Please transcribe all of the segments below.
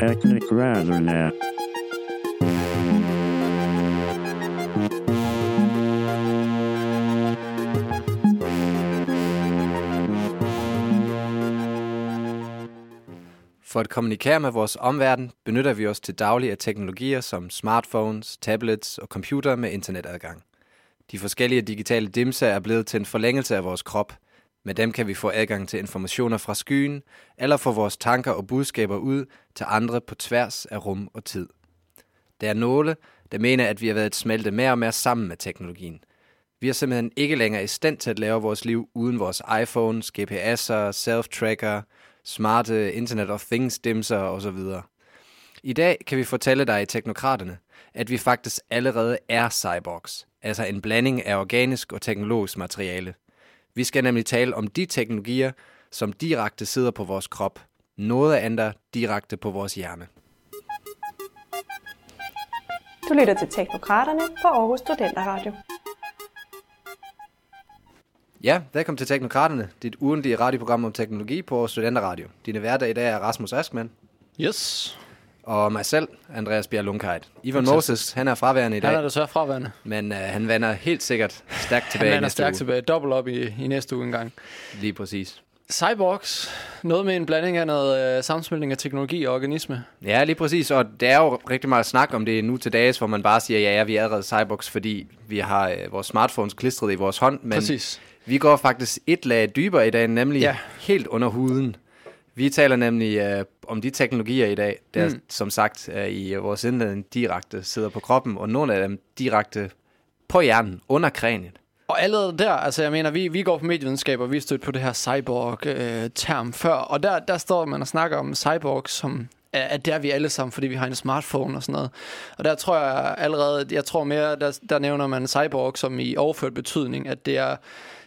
Technikradionet. For at kommunikere med vores omverden, benytter vi os til daglig af teknologier som smartphones, tablets og computer med internetadgang. De forskellige digitale dimser er blevet til en forlængelse af vores krop. Med dem kan vi få adgang til informationer fra skyen, eller få vores tanker og budskaber ud til andre på tværs af rum og tid. Der er nogle, der mener, at vi har været smelte mere og mere sammen med teknologien. Vi er simpelthen ikke længere i stand til at lave vores liv uden vores iPhones, GPS'er, self-tracker, smarte Internet of Things dimser osv. I dag kan vi fortælle dig i Teknokraterne, at vi faktisk allerede er cyborgs, altså en blanding af organisk og teknologisk materiale. Vi skal nemlig tale om de teknologier, som direkte sidder på vores krop. Noget af andre direkte på vores hjerne. Du lytter til Teknokraterne på Aarhus Studenterradio. Ja, velkommen til Teknokraterne, dit ugentlige radioprogram om teknologi på Aarhus Studenterradio. Dine værter i dag er Rasmus Askman Yes. Og mig selv, Andreas Bjerg Lundkajt. Ivan Moses, han er fraværende i Han er dag, desværre fraværende. men uh, han vender helt sikkert stærkt tilbage Han er næste stærkt uge. tilbage. Dobbelt op i, i næste uge engang. Lige præcis. Cyborgs. Noget med en blanding af noget øh, sammensmeltning af teknologi og organisme. Ja, lige præcis, og der er jo rigtig meget snak om det nu til dages, hvor man bare siger, ja, ja, vi er allerede cyborgs, fordi vi har øh, vores smartphones klistret i vores hånd, men Præcis. vi går faktisk et lag dybere i dag, nemlig. Ja. helt under huden. Vi taler nemlig øh, om de teknologier i dag, der mm. Som sagt er i øh, vores indledning direkte sidder på kroppen, og nogle af dem direkte på hjernen, under kraniet. Og allerede der, altså jeg mener, vi, vi går på medievidenskab, og vi er stødt på det her cyborg-term før. Og der, der står man og snakker om cyborg som er, er der vi alle sammen, fordi vi har en smartphone og sådan noget. Og der tror jeg allerede, jeg tror mere, der, der nævner man cyborg som i overført betydning, at det er,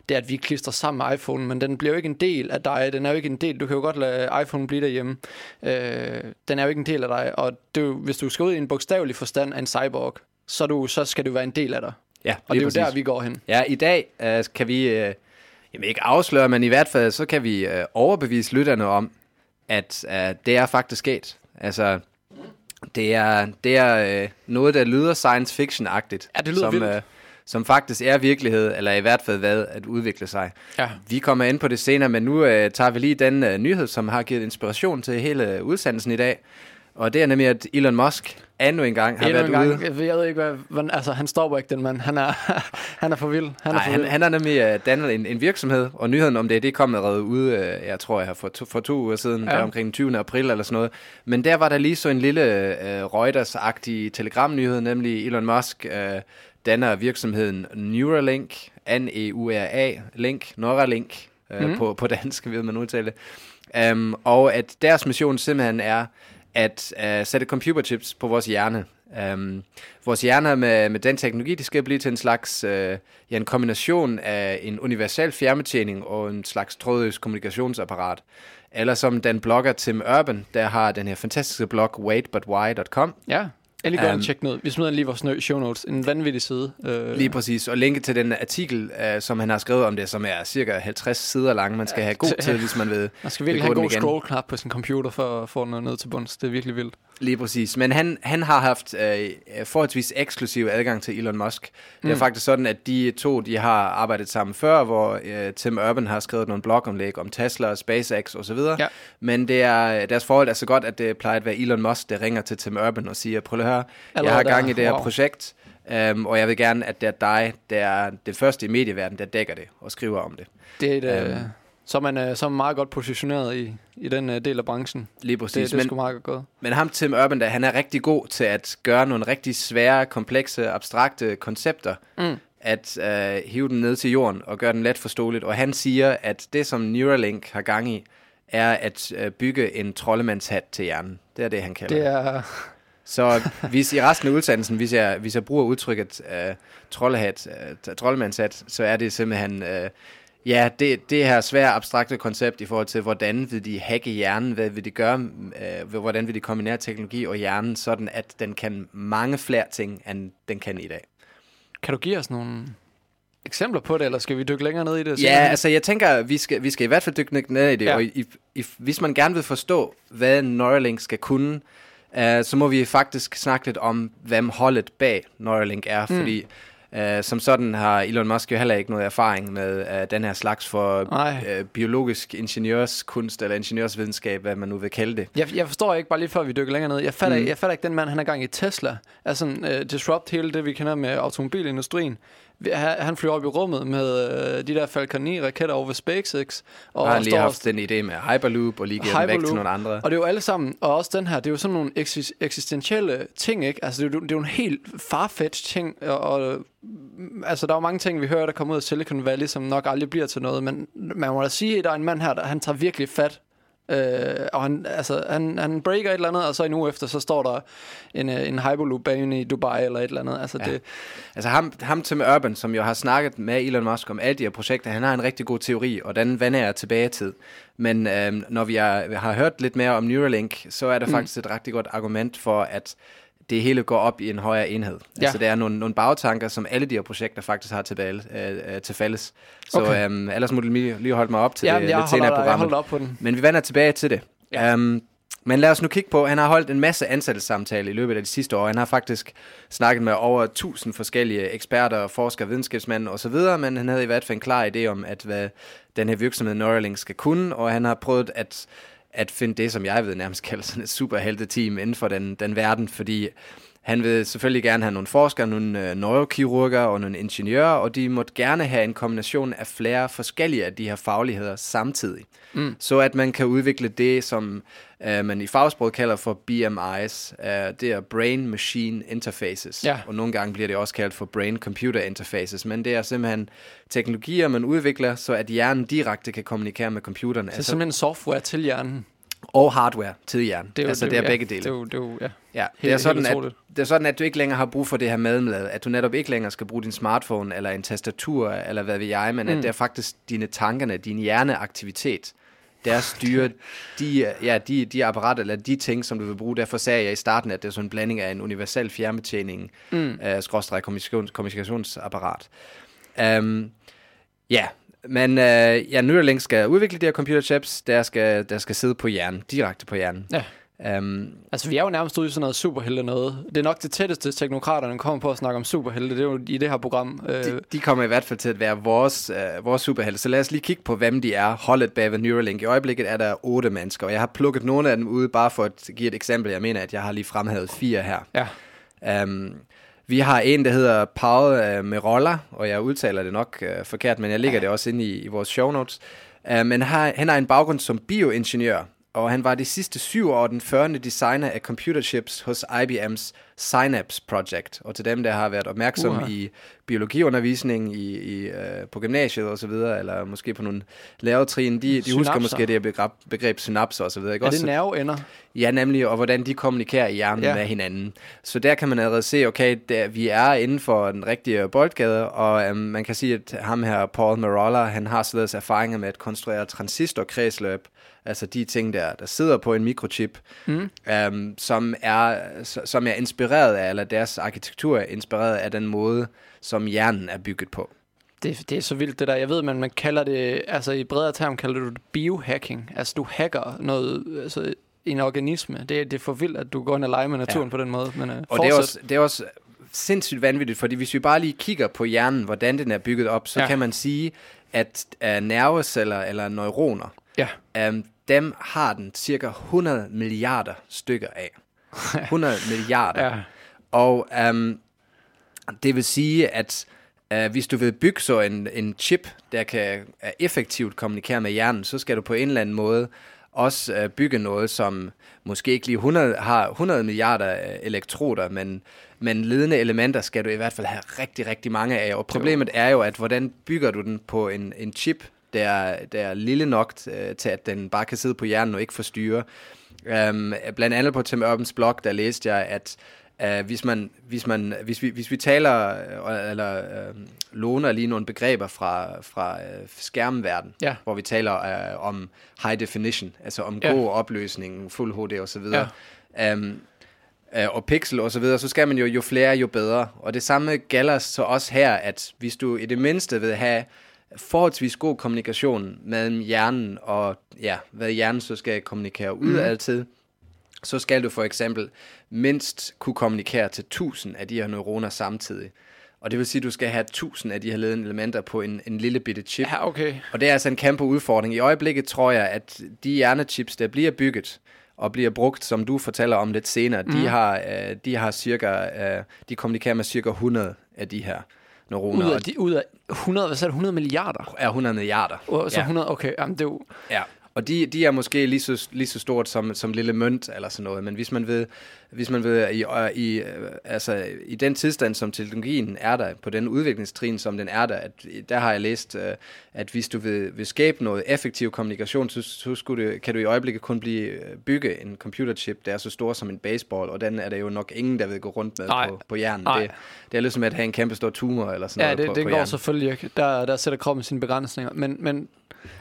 det er, at vi klistrer sammen med iPhone, men den bliver jo ikke en del af dig. Den er jo ikke en del. Du kan jo godt lade iPhone blive derhjemme. Øh, den er jo ikke en del af dig. Og det, hvis du skal ud i en bogstavelig forstand af en cyborg, så, du, så skal du være en del af dig. Ja, Og det er jo der, vi går hen. Ja, i dag øh, kan vi, øh, jamen ikke afsløre, men i hvert fald så kan vi øh, overbevise lytterne om, at øh, det er faktisk sket. Altså, det er, det er øh, noget, der lyder science fiction-agtigt. Ja, det lyder som, vildt. Øh, som faktisk er virkelighed, eller i hvert fald hvad at udvikle sig. Ja. Vi kommer ind på det senere, men nu øh, tager vi lige den øh, nyhed, som har givet inspiration til hele udsendelsen i dag. Og det er nemlig, at Elon Musk endnu en gang har Endnu været en gang. ude. Jeg ved, ikke, hvad, altså han stopper ikke den mand. Han er, han er for vild. Han er Nej, for han, vild. han har nemlig uh, dannet en, en virksomhed, og nyheden om det, det kom allerede ude, uh, jeg tror jeg har for to, for to uger siden, ja. Der omkring den 20. april eller sådan noget. Men der var der lige så en lille uh, Reuters-agtig telegramnyhed, nemlig Elon Musk uh, danner virksomheden Neuralink, N-E-U-R-A, Link, Neuralink, uh, mm. på, på dansk, ved man udtale det. Um, og at deres mission simpelthen er at uh, sætte computerchips på vores hjerne. Um, vores hjerner med, med den teknologi, det skal blive til en slags, uh, ja, en kombination af en universal fjernbetjening og en slags trådløs kommunikationsapparat. Eller som den blogger Tim Urban, der har den her fantastiske blog waitbutwhy.com, Ja, endelig gå um, Øhm, og tjek den ud. Vi smider lige vores show notes. En vanvittig side. Uh, Lige præcis, og linke til den artikel, uh, som han har skrevet om det, som er cirka 50 sider lang. Man skal have god tid, hvis man ved. man skal virkelig have god scroll-knap på sin computer for at få noget ned til bunds. Det er virkelig vildt. Lige præcis. Men han, han har haft øh, forholdsvis eksklusiv adgang til Elon Musk. Det er Mm. faktisk sådan, at de to de har arbejdet sammen før, hvor øh, Tim Urban har skrevet nogle blogomlæg om Tesla og SpaceX osv. Ja. Men det er, deres forhold er så godt, at det plejer at være Elon Musk, der ringer til Tim Urban og siger, prøv lige at høre, jeg Allerede har der. gang i det her Wow. projekt, um, og jeg vil gerne, at det er dig, der er det første i medieverdenen, der dækker det og skriver om det. Det er et, Øhm. uh, så, er man, uh, så er man meget godt positioneret i, i den uh, del af branchen. Lige Det, præcis. det er Men- meget godt gået. Men ham, Tim Urban, der, han er rigtig god til at gøre nogle rigtig svære, komplekse, abstrakte koncepter, Mm. at øh, hive dem ned til jorden og gøre dem let forståeligt. Og han siger, at det, som Neuralink har gang i, er at øh, bygge en troldemandshat til hjernen. Det er det, han kalder Det er... Så hvis i resten af udsendelsen, hvis jeg, hvis jeg bruger udtrykket øh, troldehat, øh, troldemandshat, så er det simpelthen... Øh, Ja, det, det her svære abstrakte koncept i forhold til, hvordan vil de hacke hjernen, hvad vil de gøre, øh, hvordan vil de kombinere teknologi og hjernen, sådan at den kan mange flere ting, end den kan i dag. Kan du give os nogle eksempler på det, eller skal vi dykke længere ned i det? Ja, altså jeg tænker, vi skal, vi skal i hvert fald dykke ned i det, Ja. og i, i, hvis man gerne vil forstå, hvad Neuralink skal kunne, uh, så må vi faktisk snakke lidt om, hvem holdet bag Neuralink er, Mm. fordi uh, som sådan har Elon Musk jo heller ikke noget erfaring med uh, den her slags for uh, biologisk ingeniørskunst eller ingeniørsvidenskab, hvad man nu vil kalde det. Jeg, jeg forstår ikke, bare lige før vi dykker længere ned, jeg fatter, Mm. jeg fatter ikke, den mand, han er gang i Tesla, sådan uh, disrupt hele det, vi kender med automobilindustrien. Han, flyver op i rummet med uh, de der Falcon 9 raketter over ved SpaceX. Og har han lige står haft den idé med Hyperloop, og lige givet den væk til Hyperloop. nogle andre. Og det er jo alle sammen, og også den her, det er jo sådan nogle eksis- eksistentielle ting, ikke? Altså, det er, jo, det er jo en helt farfetched ting, og, og mm, altså, der er jo mange ting, vi hører, der kommer ud af Silicon Valley, som nok aldrig bliver til noget, men man må da sige, at der er en mand her, der han tager virkelig fat, øh, og han, altså, han, han breaker et eller andet, og så en uge efter, så står der en, øh, en Hyperloop-bane i Dubai, eller et eller andet. Altså, Ja. det, Altså ham, ham Tim Urban, som jo har snakket med Elon Musk om alle de her projekter, han har en rigtig god teori, og den vender jeg tilbage til. Men øhm, når vi har, har hørt lidt mere om Neuralink, så er der mm. faktisk et rigtig godt argument for, at det hele går op i en højere enhed. Ja. Altså det er nogle, nogle bagtanker, som alle de her projekter faktisk har til, bal, øh, øh, til fælles. Så Okay. øhm, ellers må du lige, lige holde mig op til ja, det jeg, lidt senere i jeg op på den. Men vi vender tilbage til det. Ja. Um, men lad os nu kigge på, han har holdt en masse ansættelsessamtaler i løbet af de sidste år. Han har faktisk snakket med over 1000 forskellige eksperter, forskere, videnskabsmænd osv., men han havde i hvert fald en klar idé om, at hvad den her virksomhed Neuralink skal kunne, og han har prøvet at, at finde det, som jeg ved nærmest kalder sådan et superhelteteam inden for den, den verden, fordi han vil selvfølgelig gerne have nogle forskere, nogle øh, neurokirurger og nogle ingeniører, og de måtte gerne have en kombination af flere forskellige af de her fagligheder samtidig. Mm. Så at man kan udvikle det, som øh, man i fagsproget kalder for BMIs. Øh, det er Brain Machine Interfaces. Ja. Og nogle gange bliver det også kaldt for Brain Computer Interfaces. Men det er simpelthen teknologier, man udvikler, så at hjernen direkte kan kommunikere med computeren. Det er simpelthen software til hjernen. Og hardware til hjernen. Det er jo, altså, det er jo- begge ja, dele. Det er jo, det er jo, ja. Ja, det er, sådan, at, det er sådan, at du ikke længere har brug for det her medmad, at du netop ikke længere skal bruge din smartphone, eller en tastatur, eller hvad ved jeg, men mm. at det er faktisk dine tankerne, din hjerneaktivitet, der styrer de, ja, de, de apparater, eller de ting, som du vil bruge. Derfor sagde jeg i starten, at det er sådan en blanding af en universel fjernbetjening, mm. uh, skråstrej kommunikations, kommunikationsapparat. Um, ja, men uh, ja, Neuralink skal udvikle de her computerchips, der skal, der skal sidde på hjernen, direkte på hjernen. Ja. Um, Altså, vi er jo nærmest ude i sådan noget superhelte noget. Det er nok det tætteste, teknokraterne kommer på at snakke om superhelte. Det er jo i det her program. Øh, de, de kommer i hvert fald til at være vores, øh, vores superhelte. Så lad os lige kigge på, hvem de er. Holdet bag ved Neuralink. I øjeblikket er der otte mennesker, og jeg har plukket nogle af dem ud, bare for at give et eksempel. Jeg mener, at jeg har lige fremhævet fire her. ja. Um, vi har en, der hedder Paul uh, Merolla, og jeg udtaler det nok uh, forkert, men jeg lægger det også ind i, i vores show notes. Uh, men har, han har en baggrund som bioingeniør, og han var de sidste syv år den førende designer af computerchips hos IBM's Synapse Project. Og til dem, der har været opmærksom Uha. uh. i biologiundervisning i, i, uh, på gymnasiet og så videre, eller måske på nogle lærertrin, de, de husker måske det begreb, begreb synapser og så videre. Ikke? Er det nerveender? Ja, nemlig, og hvordan de kommunikerer i hjernen Ja. med hinanden. Så der kan man allerede se, okay, der, vi er inden for den rigtige boldgade, og øhm, man kan sige, at ham her, Paul Marolla, han har således erfaringer med at konstruere transistorkredsløb, altså de ting, der, der sidder på en mikrochip, mm. øhm, som, er, som er inspireret af, eller deres arkitektur er inspireret af den måde, som hjernen er bygget på. Det, det er så vildt det der. Jeg ved, man, man kalder det, altså i bredere term kalder du det biohacking. Altså du hacker noget, altså en organisme. Det, det er for vildt, at du går ind og leger med naturen ja. På den måde. Men, uh, Og det er, også, det er også sindssygt vanvittigt, fordi hvis vi bare lige kigger på hjernen, hvordan den er bygget op, så ja. kan man sige, at uh, nerveceller eller neuroner, Ja. um, dem har den cirka 100 milliarder stykker af. 100 milliarder. Ja. Og um, det vil sige, at uh, hvis du vil bygge så en, en chip, der kan uh, effektivt kommunikere med hjernen, så skal du på en eller anden måde også uh, bygge noget, som måske ikke lige 100, har 100 milliarder uh, elektroder, men, men ledende elementer skal du i hvert fald have rigtig, rigtig mange af. Og problemet er jo, at hvordan bygger du den på en, en chip, der, er- der er lille nok uh, til, at den bare kan sidde på hjernen og ikke forstyrre. Um, blandt andet på Tim Urbans blog, der læste jeg, at uh, hvis, man, hvis, man, hvis, vi, hvis vi taler uh, eller uh, låner lige nogle begreber fra, fra uh, skærmverden, Ja. hvor vi taler uh, om high definition, altså om Ja. god opløsning, fuld HD og så videre. Ja. Um, øh, og pixel og så videre, så skal man jo, jo flere, jo bedre. Og det samme gælder så også her, at hvis du i det mindste vil have forholdsvis god kommunikation mellem hjernen og ja, hvad hjernen så skal kommunikere ud mm. altid, så skal du for eksempel mindst kunne kommunikere til 1000 af de her neuroner samtidig. Og det vil sige, at du skal have 1000 af de her ledende elementer på en, en lille bitte chip. Ja, okay. Og det er altså en kæmpe udfordring. I øjeblikket tror jeg, at de hjernechips, der bliver bygget og bliver brugt, som du fortæller om lidt senere, mm. de, har, uh, de har cirka, uh, de kommunikerer med cirka 100 af de her neuroner. Ud af, de, ud af 100, hvad sagde du, 100 milliarder? Ja, 100 milliarder. Uh, så ja. 100, okay, jamen det er jo... Ja, og de, de er måske lige så, lige så stort som, som lille mønt eller sådan noget, men hvis man ved, hvis man ved i, i, altså, i den tilstand, som teknologien er der, på den udviklingstrin, som den er der, at, der har jeg læst, at hvis du vil, vil skabe noget effektiv kommunikation, så, så skulle det, kan du i øjeblikket kun blive bygge en computerchip, der er så stor som en baseball, og den er der jo nok ingen, der vil gå rundt med på, på hjernen. Det, det er ligesom at have en kæmpe stor tumor eller sådan ja, noget det, på, det på går hjernen. selvfølgelig ikke. Der, der sætter kroppen sine begrænsninger. Men, men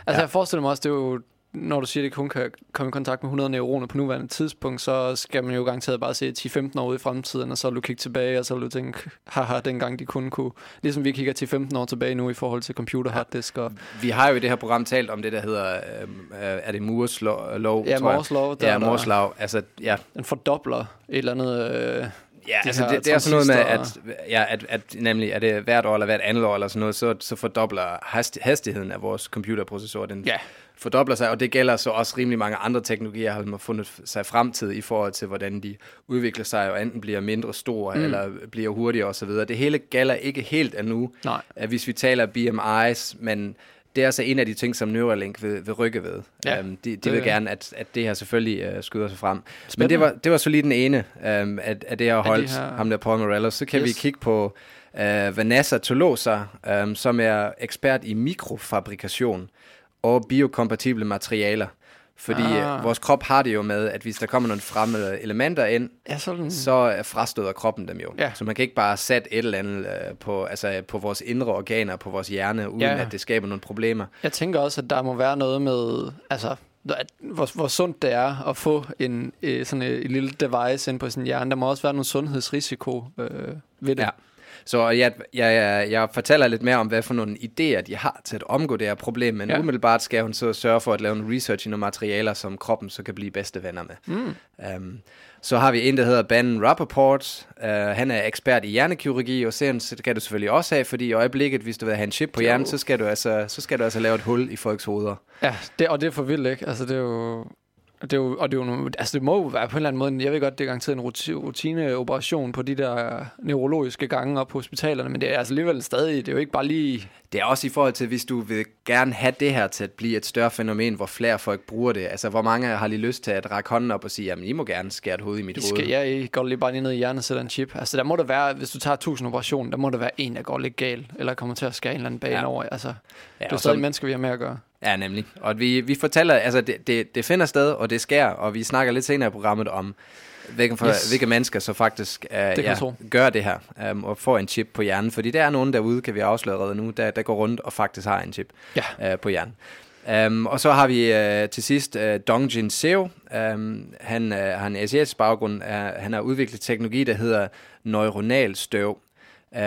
altså, ja. jeg forestiller mig også, det er jo når du siger, at det kun kan komme i kontakt med 100 neuroner på nuværende tidspunkt, så skal man jo garanteret bare se 10-15 år ud i fremtiden, og så vil du kigge tilbage, og så vil du tænke, haha, dengang de kun kunne, ligesom vi kigger 10-15 år tilbage nu i forhold til computer harddisk. Og vi har jo i det her program talt om det, der hedder, øh, er det Moores lov? Ja, Moores lov. Ja, Moores lov. Altså, ja. Den fordobler et eller andet... Øh, Ja, de altså det, det er sådan noget med, at, ja, at, at nemlig er det hvert år eller hvert andet år eller sådan noget, så, så fordobler hastigheden af vores computerprocessor, den ja. Fordobler sig, og det gælder så også rimelig mange andre teknologier, har man fundet sig fremtid i forhold til, hvordan de udvikler sig, og enten bliver mindre store, mm. eller bliver hurtigere osv. Det hele gælder ikke helt endnu, Nej. hvis vi taler BMI's, men det er altså en af de ting, som Neuralink vil, vil rykke ved. Ja, um, de de vil gerne, at, at det her selvfølgelig uh, skyder sig frem. Spændende. Men det var, det var så lige den ene um, af, af det, jeg har holdt, her... ham der Paul Morello. Så kan yes. vi kigge på uh, Vanessa Tolosa, um, som er ekspert i mikrofabrikation og biokompatible materialer. Fordi ah. vores krop har det jo med, at hvis der kommer nogle fremmede elementer ind, ja, sådan. så frastøder kroppen dem jo. Ja. Så man kan ikke bare sætte et eller andet uh, på, altså, på vores indre organer, på vores hjerne, uden ja. at det skaber nogle problemer. Jeg tænker også, at der må være noget med, altså, hvor, hvor sundt det er at få en, sådan et, et lille device ind på sin hjerne. Der må også være noget sundhedsrisiko øh, ved det. Ja. Så jeg, jeg, jeg fortæller lidt mere om, hvad for nogle idéer de har til at omgå det her problem, men ja. umiddelbart skal hun så sørge for at lave en research i nogle materialer, som kroppen så kan blive bedste venner med. Mm. Um, så har vi en, der hedder Ben Rappaport. Uh, han er ekspert i hjernekirurgi, og så kan du selvfølgelig også have, fordi i øjeblikket, hvis du vil have en chip på hjernen, så skal, du altså, så skal du altså lave et hul i folks hoveder. Ja, det, og det er for vildt, ikke? Altså, det er jo... Det er jo, og det, er jo, altså det må jo være på en eller anden måde, jeg ved godt, det er garanteret en rutineoperation på de der neurologiske gange op på hospitalerne, men det er altså alligevel stadig, det er jo ikke bare lige... Det er også i forhold til, hvis du vil gerne have det her til at blive et større fænomen, hvor flere folk bruger det. Altså, hvor mange har lige lyst til at række hånden op og sige, jamen, I må gerne skære et hoved i mit I hoved. Skal, ja, I går lige bare lige ned i hjernen og sætter en chip. Altså, der må der være, hvis du tager 1000 operationer, der må der være en, der går lidt galt, eller kommer til at skære en eller anden bane ja. over. Altså, ja, det er stadig mennesker, vi har med at gøre. Ja, nemlig. Og vi, vi fortæller, altså det, det, det finder sted, og det sker, og vi snakker lidt senere i programmet om, hvilke, for, yes. hvilke mennesker så faktisk uh, det ja, gør det her, um, og får en chip på hjernen. Fordi der er nogen derude, kan vi afsløre allerede nu, der, der går rundt og faktisk har en chip ja. uh, på hjernen. Um, og så har vi uh, til sidst uh, Dongjin Seo. Um, han uh, har en asiatisk baggrund. Uh, han har udviklet teknologi, der hedder neuronal støv.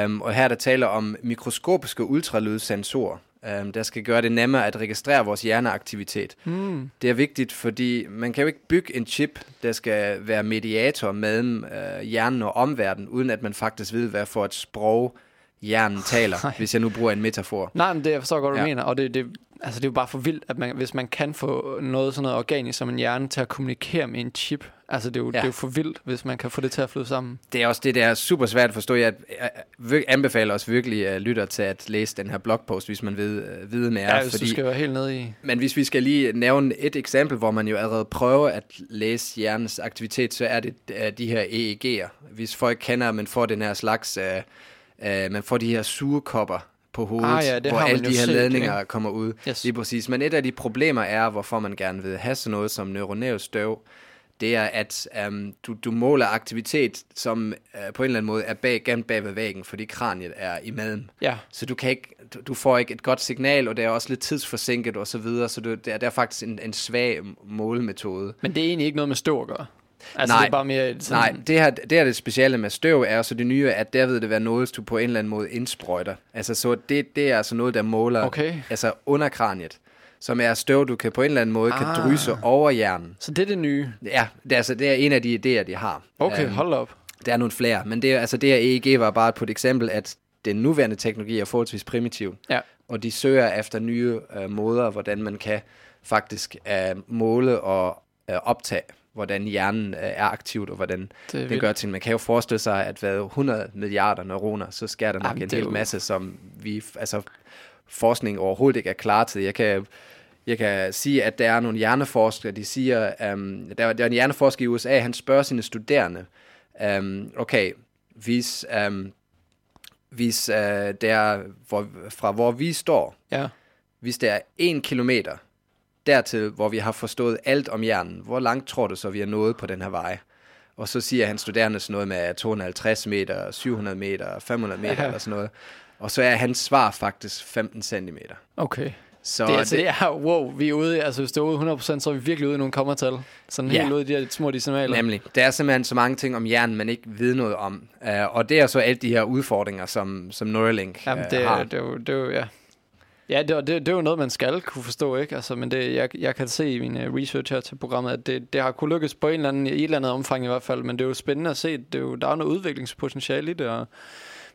Um, og her er der taler om mikroskopiske ultralydssensorer, um, der skal gøre det nemmere at registrere vores hjerneaktivitet. Mm. Det er vigtigt, fordi man kan jo ikke bygge en chip, der skal være mediator mellem uh, hjernen og omverdenen, uden at man faktisk ved, hvad for et sprog hjernen taler, Nej. hvis jeg nu bruger en metafor. Nej, men det jeg forstår godt, hvad du Ja. mener, og det, det, altså, det er jo bare for vildt, at man, hvis man kan få noget sådan noget organisk som en hjerne til at kommunikere med en chip, altså det er jo, Ja. det er jo for vildt, hvis man kan få det til at flyde sammen. Det er også det, der er super svært at forstå. Jeg anbefaler os virkelig at lytte til at læse den her blogpost, hvis man ved øh, vide mere. Ja, hvis du skal være helt nede i... Men hvis vi skal lige nævne et eksempel, hvor man jo allerede prøver at læse hjernens aktivitet, så er det uh, de her EEG'er. Hvis folk kender, at man får den her slags, uh, uh, man får de her surekopper på hovedet, Ah ja, det hvor alle de her set, ledninger ikke? kommer ud. Yes. Lige præcis. Men et af de problemer er, hvorfor man gerne vil have sådan noget som neuronæv støv, det er, at um, du, du måler aktivitet, som uh, på en eller anden måde er bag, gemt bag ved væggen, fordi kraniet er imellem. Ja, Så du kan ikke, du, du får ikke et godt signal, og det er også lidt tidsforsinket og så videre, så du, det, er, det er faktisk en, en svag målemetode. men det er egentlig ikke noget med støv at gøre. Altså, Nej. det er bare mere sådan, Nej, det her, det her det specielle med støv er så det nye, at der vil det være noget, du på en eller anden måde indsprøjter. Altså, så det, det er altså noget, der måler Okay. altså under kraniet, som er støv, du kan på en eller anden måde ah. kan drysse over hjernen. Så det er det nye. Ja, det er, altså, det er en af de idéer, de har. Okay, Øhm, hold op. Der er nogle flere, men det, er- altså, det her EEG var bare på et eksempel, at den nuværende teknologi er forholdsvis primitiv. Ja. Og de søger efter nye øh, måder, hvordan man kan faktisk øh, måle og øh, optage, hvordan hjernen øh, er aktivt, og hvordan Det det, vildt. gør ting. Man kan jo forestille sig, at hvad 100 milliarder neuroner, så sker der nok Jamen, en hel jo- masse, som vi, altså forskning overhovedet ikke er klar til. Jeg kan, jeg kan sige, at der er nogle hjerneforskere, de siger, um, der, der er en hjerneforsker i USA, han spørger sine studerende, um, okay, hvis, um, hvis uh, der, hvor, fra hvor vi står, Ja. hvis det er en kilometer dertil, hvor vi har forstået alt om hjernen, hvor langt tror du så, vi er nået på den her vej? Og så siger han studerende sådan noget med 250 meter, 700 meter, 500 meter Ja. eller sådan noget. Og så er hans svar faktisk 15 centimeter. Okay. Så Det, er, altså, det er, wow, vi er ude, altså hvis det er ude 100%, så er vi virkelig ude i nogle kommatal. Sådan Ja. helt ude i de her små decimaler. Nemlig. Der er simpelthen så mange ting om hjernen, man ikke ved noget om. Uh, og det er så alle de her udfordringer, som, som Neuralink Jamen, uh, det, har. det, det jo, ja. Ja, det, det, det er jo noget, man skal kunne forstå, ikke? Altså, men det, jeg, jeg kan se i min uh, research her til programmet, at det, det har kunne lykkes på en eller anden, i et eller andet omfang i hvert fald, men det er jo spændende at se. Det er jo, der er jo noget udviklingspotentiale i det, og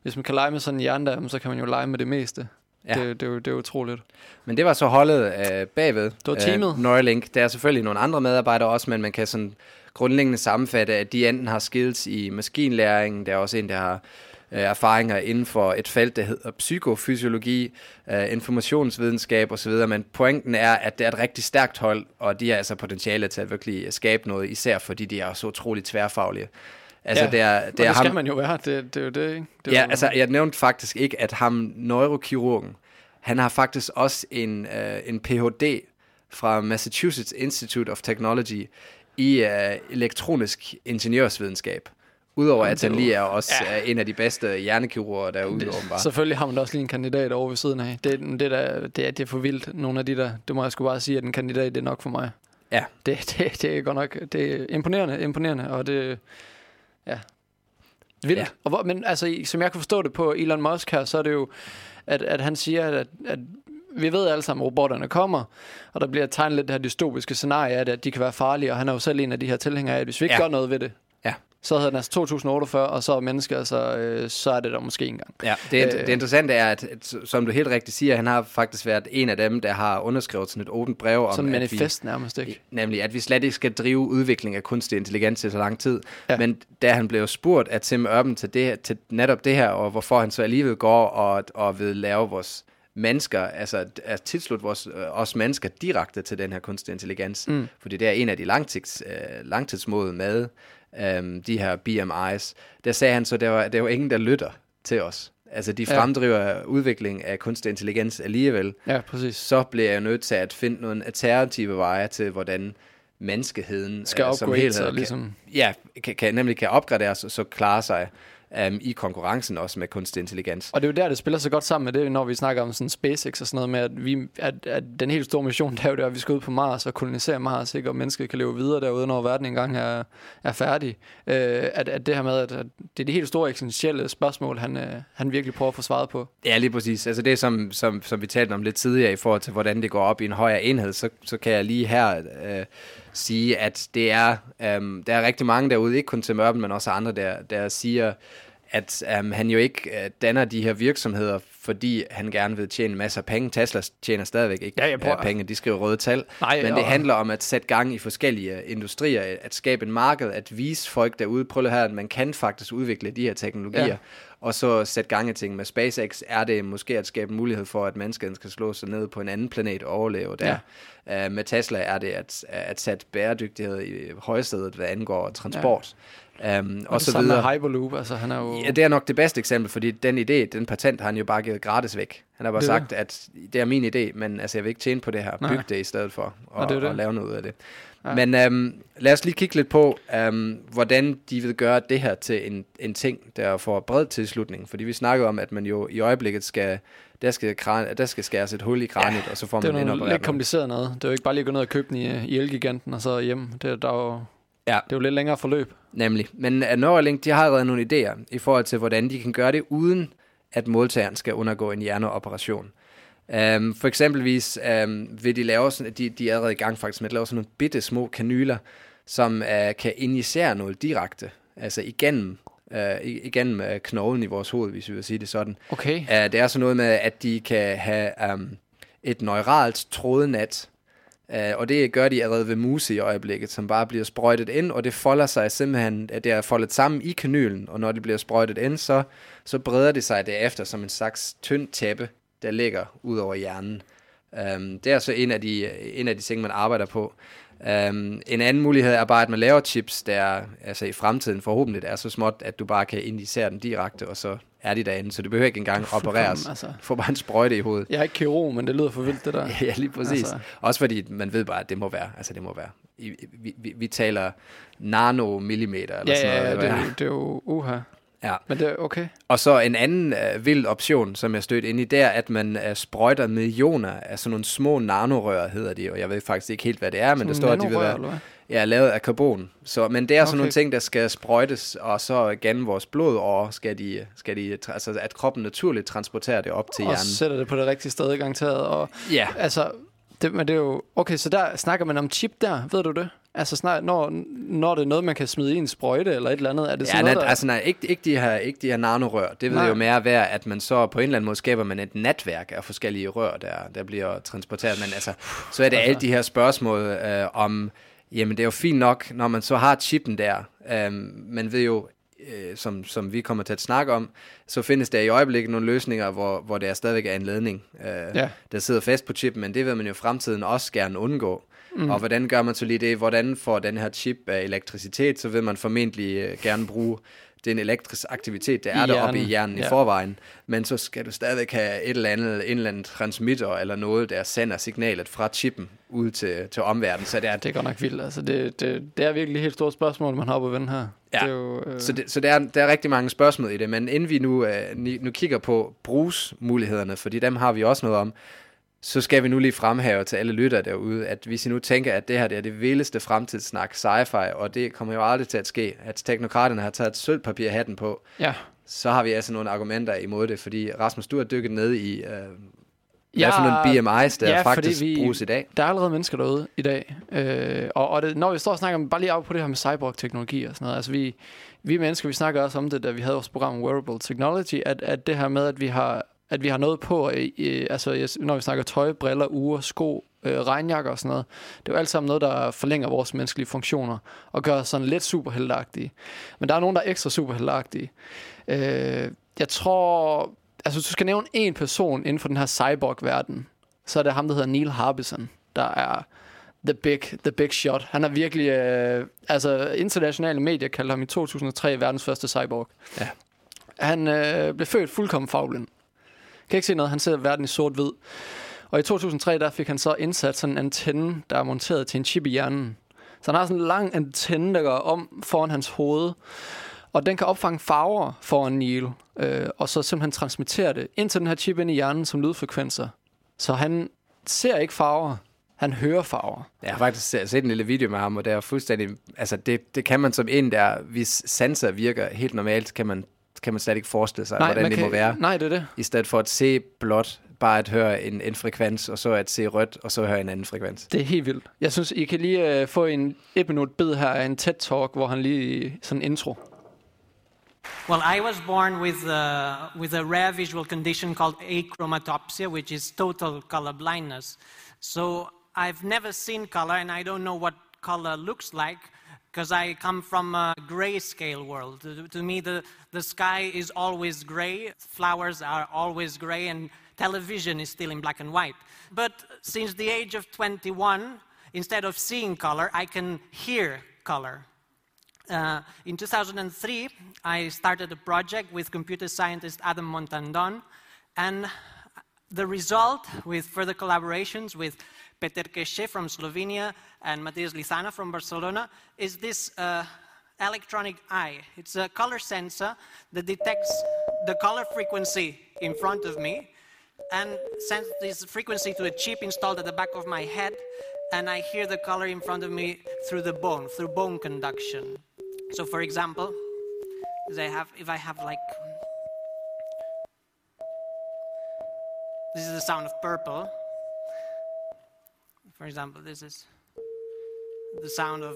hvis man kan lege med sådan en hjerne der, så kan man jo lege med det meste. Ja. Det, det, er jo, det er utroligt. Men det var så holdet øh, bagved. Det var teamet. Øh, Neuralink. Der er selvfølgelig nogle andre medarbejdere også, men man kan sådan grundlæggende sammenfatte, at de enten har skills i maskinlæring, der er også en, der har øh, erfaringer inden for et felt, der hedder psykofysiologi, øh, informationsvidenskab osv., men pointen er, at det er et rigtig stærkt hold, og de har altså potentiale til at virkelig skabe noget, især fordi de er så utroligt tværfaglige. Altså, Ja, det er, Det, er det skal ham, man jo være, det, det er jo det, ikke? Det Ja, jo, altså jeg nævnte faktisk ikke, at ham neurokirurgen, han har faktisk også en, øh, en Ph.D. fra Massachusetts Institute of Technology i øh, elektronisk ingeniørsvidenskab. Udover at han lige er også ja. ja. en af de bedste hjernekirurger derude, det, åbenbart. selvfølgelig har man da også lige en kandidat over ved siden af. Det, det, der, det, er, det er for vildt, nogle af de der. Det må jeg sgu bare sige, at en kandidat, det er nok for mig. Ja. Det, det, det er godt nok, det er imponerende, imponerende, og det, ja, vildt. Ja. Og hvor, men altså, som jeg kan forstå det på Elon Musk her, så er det jo, at, at han siger, at, at vi ved alle sammen, at robotterne kommer, og der bliver tegnet lidt det her dystopiske scenarie af det, at de kan være farlige, og han er jo selv en af de her tilhængere af, at hvis vi ikke Ja. gør noget ved det. Så hedder den altså 2048, og så er mennesker, altså, øh, så er det der måske engang. Ja, det, Øh. det interessante er, at, at, som du helt rigtigt siger, han har faktisk været en af dem, der har underskrevet sådan et åbent brev om, Sådan en at vi, manifest nærmest, ikke? Nemlig, at vi slet ikke skal drive udvikling af kunstig intelligens i så lang tid. Ja. Men da han blev spurgt af Tim Urban til, det, til netop det her, og hvorfor han så alligevel går og, og vil lave vores mennesker, altså at tilslutte vores, øh, os mennesker direkte til den her kunstig intelligens. Mm. Fordi det er en af de langtids, øh, langtidsmåde med øh, de her BMI's. Der sagde han så, der var, der var ingen, der lytter til os. Altså, de Ja. fremdriver udvikling af kunstig intelligens alligevel Ja, præcis. så bliver jeg jo nødt til at finde nogle alternative veje til, hvordan menneskeheden Skal øh, som helhed sig, kan, ligesom. ja, kan, kan, nemlig kan opgraderes og så klare sig um, i konkurrencen også med kunstig intelligens. Og det er jo der, det spiller så godt sammen med det, når vi snakker om sådan SpaceX og sådan noget med, at, vi, at, at den helt store mission, der er jo der, at vi skal ud på Mars og kolonisere Mars, ikke? og mennesket kan leve videre derude, når verden engang er, er færdig. Øh, at, at det her med, at, at det er de helt store eksistentielle spørgsmål, han, øh, han virkelig prøver at få svaret på. Ja, lige præcis. Altså det, som, som, som vi talte om lidt tidligere i forhold til, hvordan det går op i en højere enhed, så, så kan jeg lige her øh, sige, at det er, øh, der er rigtig mange derude, ikke kun til Urban, men også andre, der, der siger, at um, han jo ikke uh, danner de her virksomheder, fordi han gerne vil tjene masser af penge. Tesla tjener stadigvæk ikke Ja, jeg prøver- øh, penge, de skriver røde tal. Nej, Men det og- handler om at sætte gang i forskellige industrier, at skabe en marked, at vise folk derude, prøv lige her, at man kan faktisk udvikle de her teknologier, Ja. Og så sætte gang i ting. Med SpaceX er det måske at skabe mulighed for, at mennesket skal slå sig ned på en anden planet og overleve der. Ja. Uh, med Tesla er det at, at sætte bæredygtighed i højstedet, hvad angår transport. Ja. Um, og, Og, så videre. Hyperloop, altså han er jo... Ja, det er nok det bedste eksempel, fordi den idé, den patent har han jo bare givet gratis væk. Han har bare Det sagt, at det er min idé, men altså, jeg vil ikke tjene på det her. Byg det i stedet for, og, er det. og lave noget ud af det. Ja. Men øhm, lad os lige kigge lidt på, øhm, hvordan de vil gøre det her til en, en ting, der får bred tilslutning. Fordi vi snakkede om, at man jo i øjeblikket skal, der skal, kran, der skal skæres et hul i kraniet, ja, og så får det er man noget indopereret lidt kompliceret noget. Det er jo ikke bare lige at gå ned og købe den i, i Elgiganten og så hjem. Det, er- der er jo Ja. Det er jo lidt længere forløb. Nemlig. Men uh, Neuralink, de har allerede nogle idéer i forhold til, hvordan de kan gøre det, uden at modtageren skal undergå en hjerneoperation. Um, for eksempelvis um, vil de lave sådan, de, de er allerede i gang faktisk med at lave sådan nogle bitte små kanyler, som uh, kan injicere noget direkte, altså igennem, uh, igennem uh, knoglen i vores hoved, hvis vi vil sige det sådan. Okay. Uh, det er sådan noget med, at de kan have um, et neuralt trådnet, Øh, og det gør de allerede ved muse i øjeblikket, som bare bliver sprøjtet ind, og det folder sig simpelthen, at det er foldet sammen i kanylen, og når det bliver sprøjtet ind, så, så breder det sig derefter som en slags tynd tæppe, der ligger ud over hjernen. Um, det er så en af de, en af de ting, man arbejder på. Um, en anden mulighed er bare, at man laver chips, der altså i fremtiden forhåbentlig er så småt, at du bare kan injicere den direkte, og så er de derinde, så det behøver ikke engang opereres. altså. Du får bare en sprøjte i hovedet. Jeg er ikke kirurg, men det lyder for vildt, det der. Ja, lige præcis. Altså. Også fordi man ved bare, at det må være. Altså, det må være. I, vi, vi, vi taler nanomillimeter eller Ja, sådan noget. ja, det, er det er jo uha. Ja. Men det er okay. Og så en anden uh, vild option, som jeg stødte ind i, det er, at man uh, sprøjter millioner af sådan nogle små nanorør, hedder de, og jeg ved faktisk ikke helt, hvad det er, men der står, at de vil være ja, lavet af karbon. Så, men det er sådan Okay. nogle ting, der skal sprøjtes, og så gennem vores blod, og skal de, skal de, altså at kroppen naturligt transporterer det op til Og hjernen. sætter det på det rigtige sted, garanteret. Og, Ja, altså, det, men det er jo... Okay, så der snakker man om chip der, ved du det? Altså, snart, når, når det er noget, man kan smide i en sprøjte eller et eller andet, er det Ja, sådan nej, noget, der... altså nej, ikke, ikke, de her, ikke de her nanorør. Det vil Nej. jo mere være, at man så på en eller anden måde skaber man et netværk af forskellige rør, der, der bliver transporteret. Men altså, så er det alle de her spørgsmål øh, om, jamen det er jo fint nok, når man så har chippen der. Øh, man ved jo, øh, som, som vi kommer til at snakke om, så findes der i øjeblikket nogle løsninger, hvor, hvor der stadigvæk er en ledning, øh, Ja. der sidder fast på chippen, men det vil man jo i fremtiden også gerne undgå. Mm. Og hvordan gør man så lige det? Hvordan får den her chip af elektricitet? Så vil man formentlig øh, gerne bruge den elektrisk aktivitet, der er deroppe i hjernen, ja. i forvejen. Men så skal du stadigvæk have et eller andet, en eller anden transmitter eller noget, der sender signalet fra chippen ud til, til omverdenen. Så det er, Det er godt nok vildt. Altså, det, det, det er virkelig et helt stort spørgsmål, man har på vende her. Ja. Det er jo, øh, Så, det, så der, er, der er rigtig mange spørgsmål i det, men inden vi nu, øh, nu kigger på brugsmulighederne, fordi dem har vi også noget om, så skal vi nu lige fremhæve til alle lyttere derude, at hvis I nu tænker, at det her det er det vildeste fremtidssnak sci-fi, og det kommer jo aldrig til at ske, at teknokraterne har taget sølvpapirhatten på, ja. så har vi altså nogle argumenter imod det, fordi Rasmus, du har dykket ned i, øh, hvad for nogle BMI's, der ja, faktisk vi- bruges i dag. Der er allerede mennesker derude i dag. Øh, og og det, når vi står og snakker om, bare lige op på det her med cyborg-teknologi og sådan noget. Altså vi, vi mennesker, vi snakker også om det, da vi havde vores program Wearable Technology, at, at det her med, at vi har at vi har noget på, øh, øh, altså når vi snakker tøj, briller, ure, sko, øh, regnjakker og sådan noget. Det er jo alt sammen noget, der forlænger vores menneskelige funktioner og gør os sådan lidt superheltagtige. Men der er nogen, der er ekstra superheltagtige. Øh, jeg tror, altså du skal nævne en person inden for den her cyborg-verden, så er det ham, der hedder Neil Harbison, der er the big, the big shot. Han er virkelig, øh, altså internationale medier kaldte ham i 2003 verdens første cyborg. Ja. Han øh, blev født fuldkommen farveblind. Kan ikke se noget, han ser verden i sort-hvid. Og i 2003, der fik han så indsat sådan en antenne, der er monteret til en chip i hjernen. Så han har sådan en lang antenne, der går om foran hans hoved. Og den kan opfange farver foran Neil, øh, og så simpelthen transmittere det ind til den her chip ind i hjernen som lydfrekvenser. Så han ser ikke farver, han hører farver. Jeg har faktisk set en lille video med ham, og det er fuldstændig, altså det, det kan man som en, der, hvis sanser virker helt normalt, kan man, kan man slet ikke forestille sig, hvordan man det kan, må være. Nej, det er det. I stedet for at se blot, bare at høre en, en frekvens, og så at se rødt, og så høre en anden frekvens. Det er helt vildt. Jeg synes, I kan lige øh, få en et minut bid her af en TED-talk, hvor han lige sådan en intro. Well, I was born with, uh, with a rare visual condition called achromatopsia, which is total color blindness. So I've never seen color, and I don't know what color looks like because I come from a grayscale world. To, me, the, the sky is always gray, flowers are always gray, and television is still in black and white. But since the age of 21, instead of seeing color, I can hear color. Uh, in 2003, I started a project with computer scientist Adam Montandon, and the result, with further collaborations with Peter Keshe from Slovenia and Matias Lizana from Barcelona, is this uh, electronic eye. It's a color sensor that detects the color frequency in front of me and sends this frequency to a chip installed at the back of my head. and I hear the color in front of me through the bone, through bone conduction. So, for example, have, if I have like, this is the sound of purple. For example, this is the sound of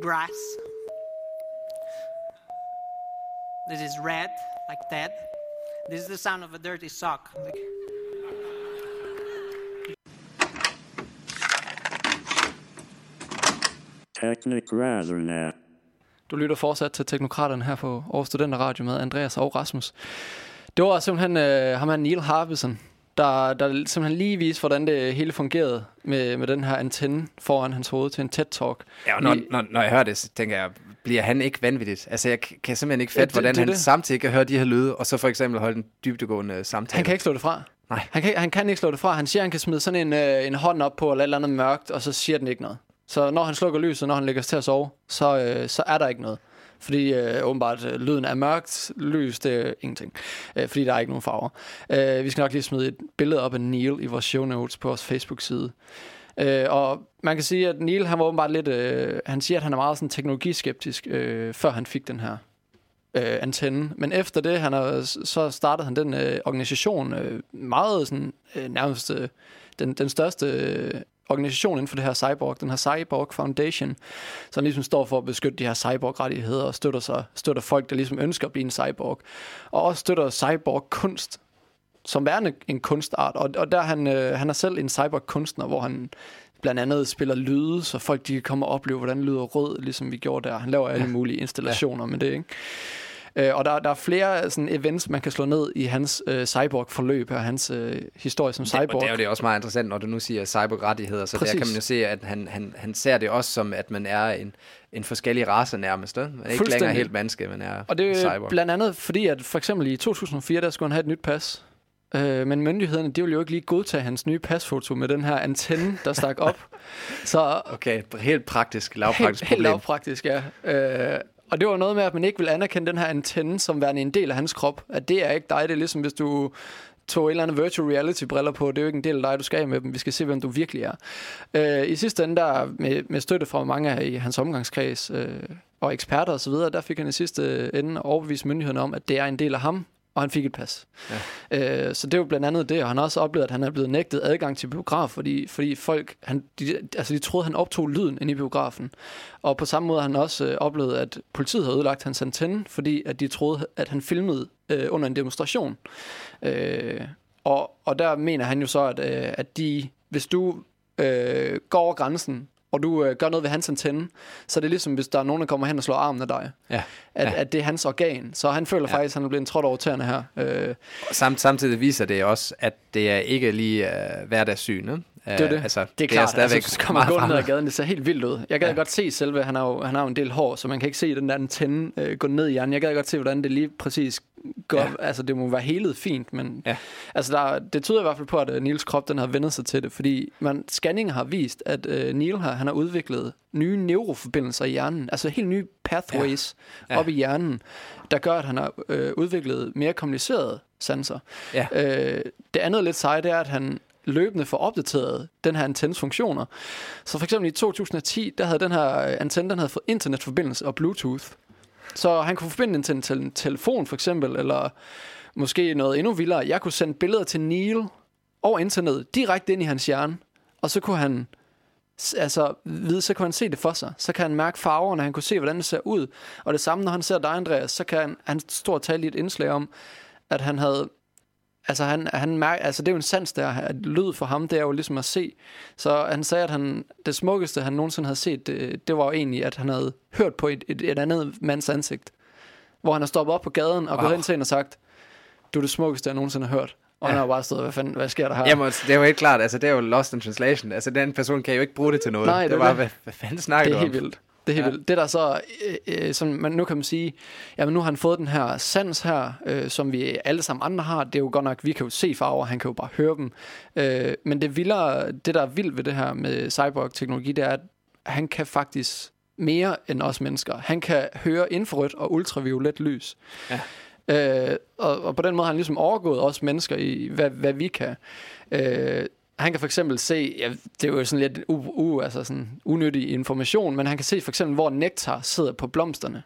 grass. This is red, like that. This is the sound of a dirty sock. Like, Teknikraderne. Du lytter fortsat til Teknokraterne her på Aarhus Studenter Radio med Andreas og Rasmus. Det var simpelthen øh, ham her Neil Harbison, der, der simpelthen lige viste, hvordan det hele fungerede med, med den her antenne foran hans hoved til en TED-talk. Ja, og når, Vi- når, når jeg hører det, så tænker jeg, bliver han ikke vanvittigt? Altså, jeg kan simpelthen ikke Ja, fatte, det- hvordan det han det. samtidig kan høre de her lyde, og så for eksempel holde en dybdegående samtale. Han kan ikke slå det fra. Nej. Han kan, han kan ikke slå det fra. Han siger, at han kan smide sådan en, øh, en hånd op på eller et eller andet mørkt, og så siger den ikke noget. Så når han slukker lyset, når han lægger sig til at sove, så, øh, så er der ikke noget. Fordi øh, åbenbart øh, lyden er mørkt, lys, det er ingenting. Øh, fordi der er ikke nogen farver. Øh, vi skal nok lige smide et billede op af Neil i vores show notes på vores Facebook-side. Øh, og man kan sige, at Neil, han var åbenbart lidt, øh, han siger, at han er meget sådan teknologiskeptisk, øh, før han fik den her øh, antenne. Men efter det, han har, så startede han den øh, organisation, øh, meget sådan, øh, nærmest øh, den, den største øh, organisation inden for det her cyborg, den her Cyborg Foundation, som ligesom står for at beskytte de her cyborg-rettigheder og støtter, sig, støtter folk, der ligesom ønsker at blive en cyborg. Og også støtter cyborg-kunst, som værende en kunstart. Og, og der er han, øh, han er selv en cyborg-kunstner, hvor han blandt andet spiller lyde, så folk de kan komme og opleve, hvordan lyder rød, ligesom vi gjorde der. Han laver alle mulige installationer ja. med det, ikke? Øh, og der, der er flere sådan, events, man kan slå ned i hans øh, cyborg-forløb og hans øh, historie som Det, og cyborg. det er jo det også meget interessant, når du nu siger cyborg-rettigheder, så Præcis. der kan man jo se, at han, han, han ser det også som, at man er en, en forskellig race nærmest. Man er ikke længere helt menneske, man er Og det er cyborg. blandt andet fordi, at for eksempel i 2004, der skulle han have et nyt pas. Øh, men myndighederne, de ville jo ikke lige godtage hans nye pasfoto med den her antenne, der stak op. Så Okay, helt praktisk, helt, lavpraktisk helt problem. lavpraktisk, ja. Øh, og det var noget med, at man ikke vil anerkende den her antenne som værende en del af hans krop. At det er ikke dig, det er ligesom hvis du tog et eller andet virtual reality briller på. Det er jo ikke en del af dig, du skal af med dem. Vi skal se, hvem du virkelig er. Øh, I sidste ende, der med, med støtte fra mange af i hans omgangskreds øh, og eksperter osv., der fik han i sidste ende overbevist myndighederne om, at det er en del af ham, og han fik et pas. Ja. Øh, så det jo blandt andet det, og han har også oplevet, at han er blevet nægtet adgang til biograf, fordi, fordi folk, han, de, altså de troede, han optog lyden inde i biografen. Og på samme måde har han også øh, oplevet, at politiet har ødelagt hans antenne, fordi at de troede, at han filmede øh, under en demonstration. Øh, og, og der mener han jo så, at, øh, at de, hvis du øh, går over grænsen, og du øh, gør noget ved hans antenne, så er det ligesom, hvis der er nogen, der kommer hen og slår armen af dig. Ja. At, Ja. at det er hans organ. Så han føler ja. faktisk, at han er blevet trådt over tæerne her. Øh, Samt, samtidig viser det også, at det er ikke lige uh, hverdagssyn. ikke? Det er jo det. Altså, det er klart, stadigvæk altså, så kommer man meget gå ned ad gaden, det ser helt vildt ud. Jeg gad ja. Godt se selve, han har, jo, han har jo en del hår, så man kan ikke se den der antenne øh, gå ned i hjernen. Jeg gad godt se, hvordan det lige præcis går. Ja. Altså, det må være helet fint, men Ja. altså, der, det tyder i hvert fald på, at øh, Niels krop den har vendt sig til det, fordi man, scanninger har vist, at øh, Neil har, han har udviklet nye neuroforbindelser i hjernen, altså helt nye pathways ja. Ja. op i hjernen, der gør, at han har øh, udviklet mere komplicerede sanser. Ja. Øh, det andet lidt seje, det er, at han løbende får opdateret den her antennes funktioner. Så for eksempel i 2010, der havde den her øh, antenne, den havde fået internetforbindelse og Bluetooth. Så han kunne forbinde den til en, telefon for eksempel, eller måske noget endnu vildere. Jeg kunne sende billeder til Neil over internet, direkte ind i hans hjerne, og så kunne han altså vide, så kunne han se det for sig. Så kan han mærke farverne, han kunne se, hvordan det ser ud. Og det samme, når han ser dig, Andreas, så kan han, han stort tale i et indslag om, at han havde Altså, han, han mær- altså, det er jo en sans der, at lyd for ham, det er jo ligesom at se. Så han sagde, at han, det smukkeste, han nogensinde havde set, det, det var jo egentlig, at han havde hørt på et, et, et andet mands ansigt. Hvor han har stoppet op på gaden og wow. gået hen til hende og sagt, du er det smukkeste, jeg nogensinde har hørt. Og ja. han har bare stået, hvad, fanden, hvad sker der her? Jamen, det er jo helt klart, altså det er jo lost in translation. Altså den person kan jo ikke bruge det til noget. Nej, det det er var, det. hvad, hvad fanden snakker det er du helt om? vildt. Det er helt ja. Vildt. Det der så, øh, øh, som man, nu kan man sige, jamen nu har han fået den her sans her, øh, som vi alle sammen andre har. Det er jo godt nok, vi kan jo se farver, han kan jo bare høre dem. Øh, men det, vildere, det der er vildt ved det her med cyborg-teknologi, det er, at han kan faktisk mere end os mennesker. Han kan høre infrarødt og ultraviolet lys. Ja. Øh, og, og på den måde har han ligesom overgået os mennesker i, hvad, hvad vi kan. Øh, han kan for eksempel se, ja, det er jo sådan lidt u, u, altså sådan unødig information, men han kan se for eksempel, hvor nektar sidder på blomsterne.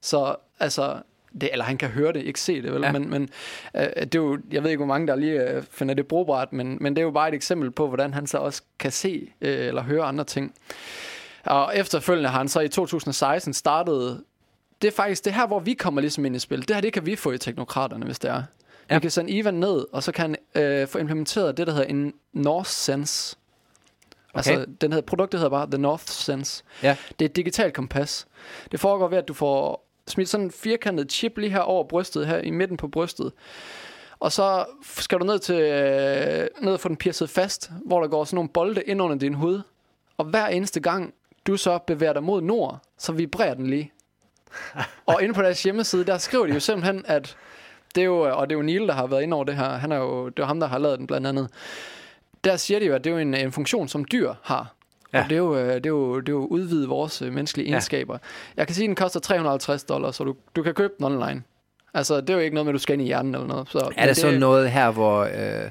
Så altså, det, eller han kan høre det, ikke se det, vel? Ja. Men, men øh, det er jo, jeg ved ikke, hvor mange der lige øh, finder det brugbart, men, men det er jo bare et eksempel på, hvordan han så også kan se øh, eller høre andre ting. Og efterfølgende har han så i 2016 startet, det er faktisk det her, hvor vi kommer ligesom ind i spil. Det her, det kan vi få i Teknokraterne, hvis det er. Ja. Vi kan sende Ivan ned, og så kan han øh, få implementeret det, der hedder en North Sense. Okay. Altså, den hedder, produktet hedder bare The North Sense. Ja. Det er et digitalt kompas. Det foregår ved, at du får smidt sådan en firkantet chip lige her over brystet, her i midten på brystet. Og så skal du ned til øh, ned og få den piercet fast, hvor der går sådan nogle bolde ind under din hud. Og hver eneste gang, du så bevæger dig mod nord, så vibrerer den lige. og inde på deres hjemmeside, der skriver de jo simpelthen, at det er jo, og det er jo Neil, der har været inde over det her. Han er jo, det er jo ham, der har lavet den blandt andet. Der siger de jo, at det er jo en, en funktion, som dyr har. Ja. Ja. Og det er, jo, øh, det, er jo, det er jo udvide vores øh, menneskelige Ja. egenskaber. Jeg kan sige, at den koster 350 dollars, så du, du kan købe den online. Altså, det er jo ikke noget med, at du skal ind i hjernen eller noget. Så, Er der så noget her, hvor øh,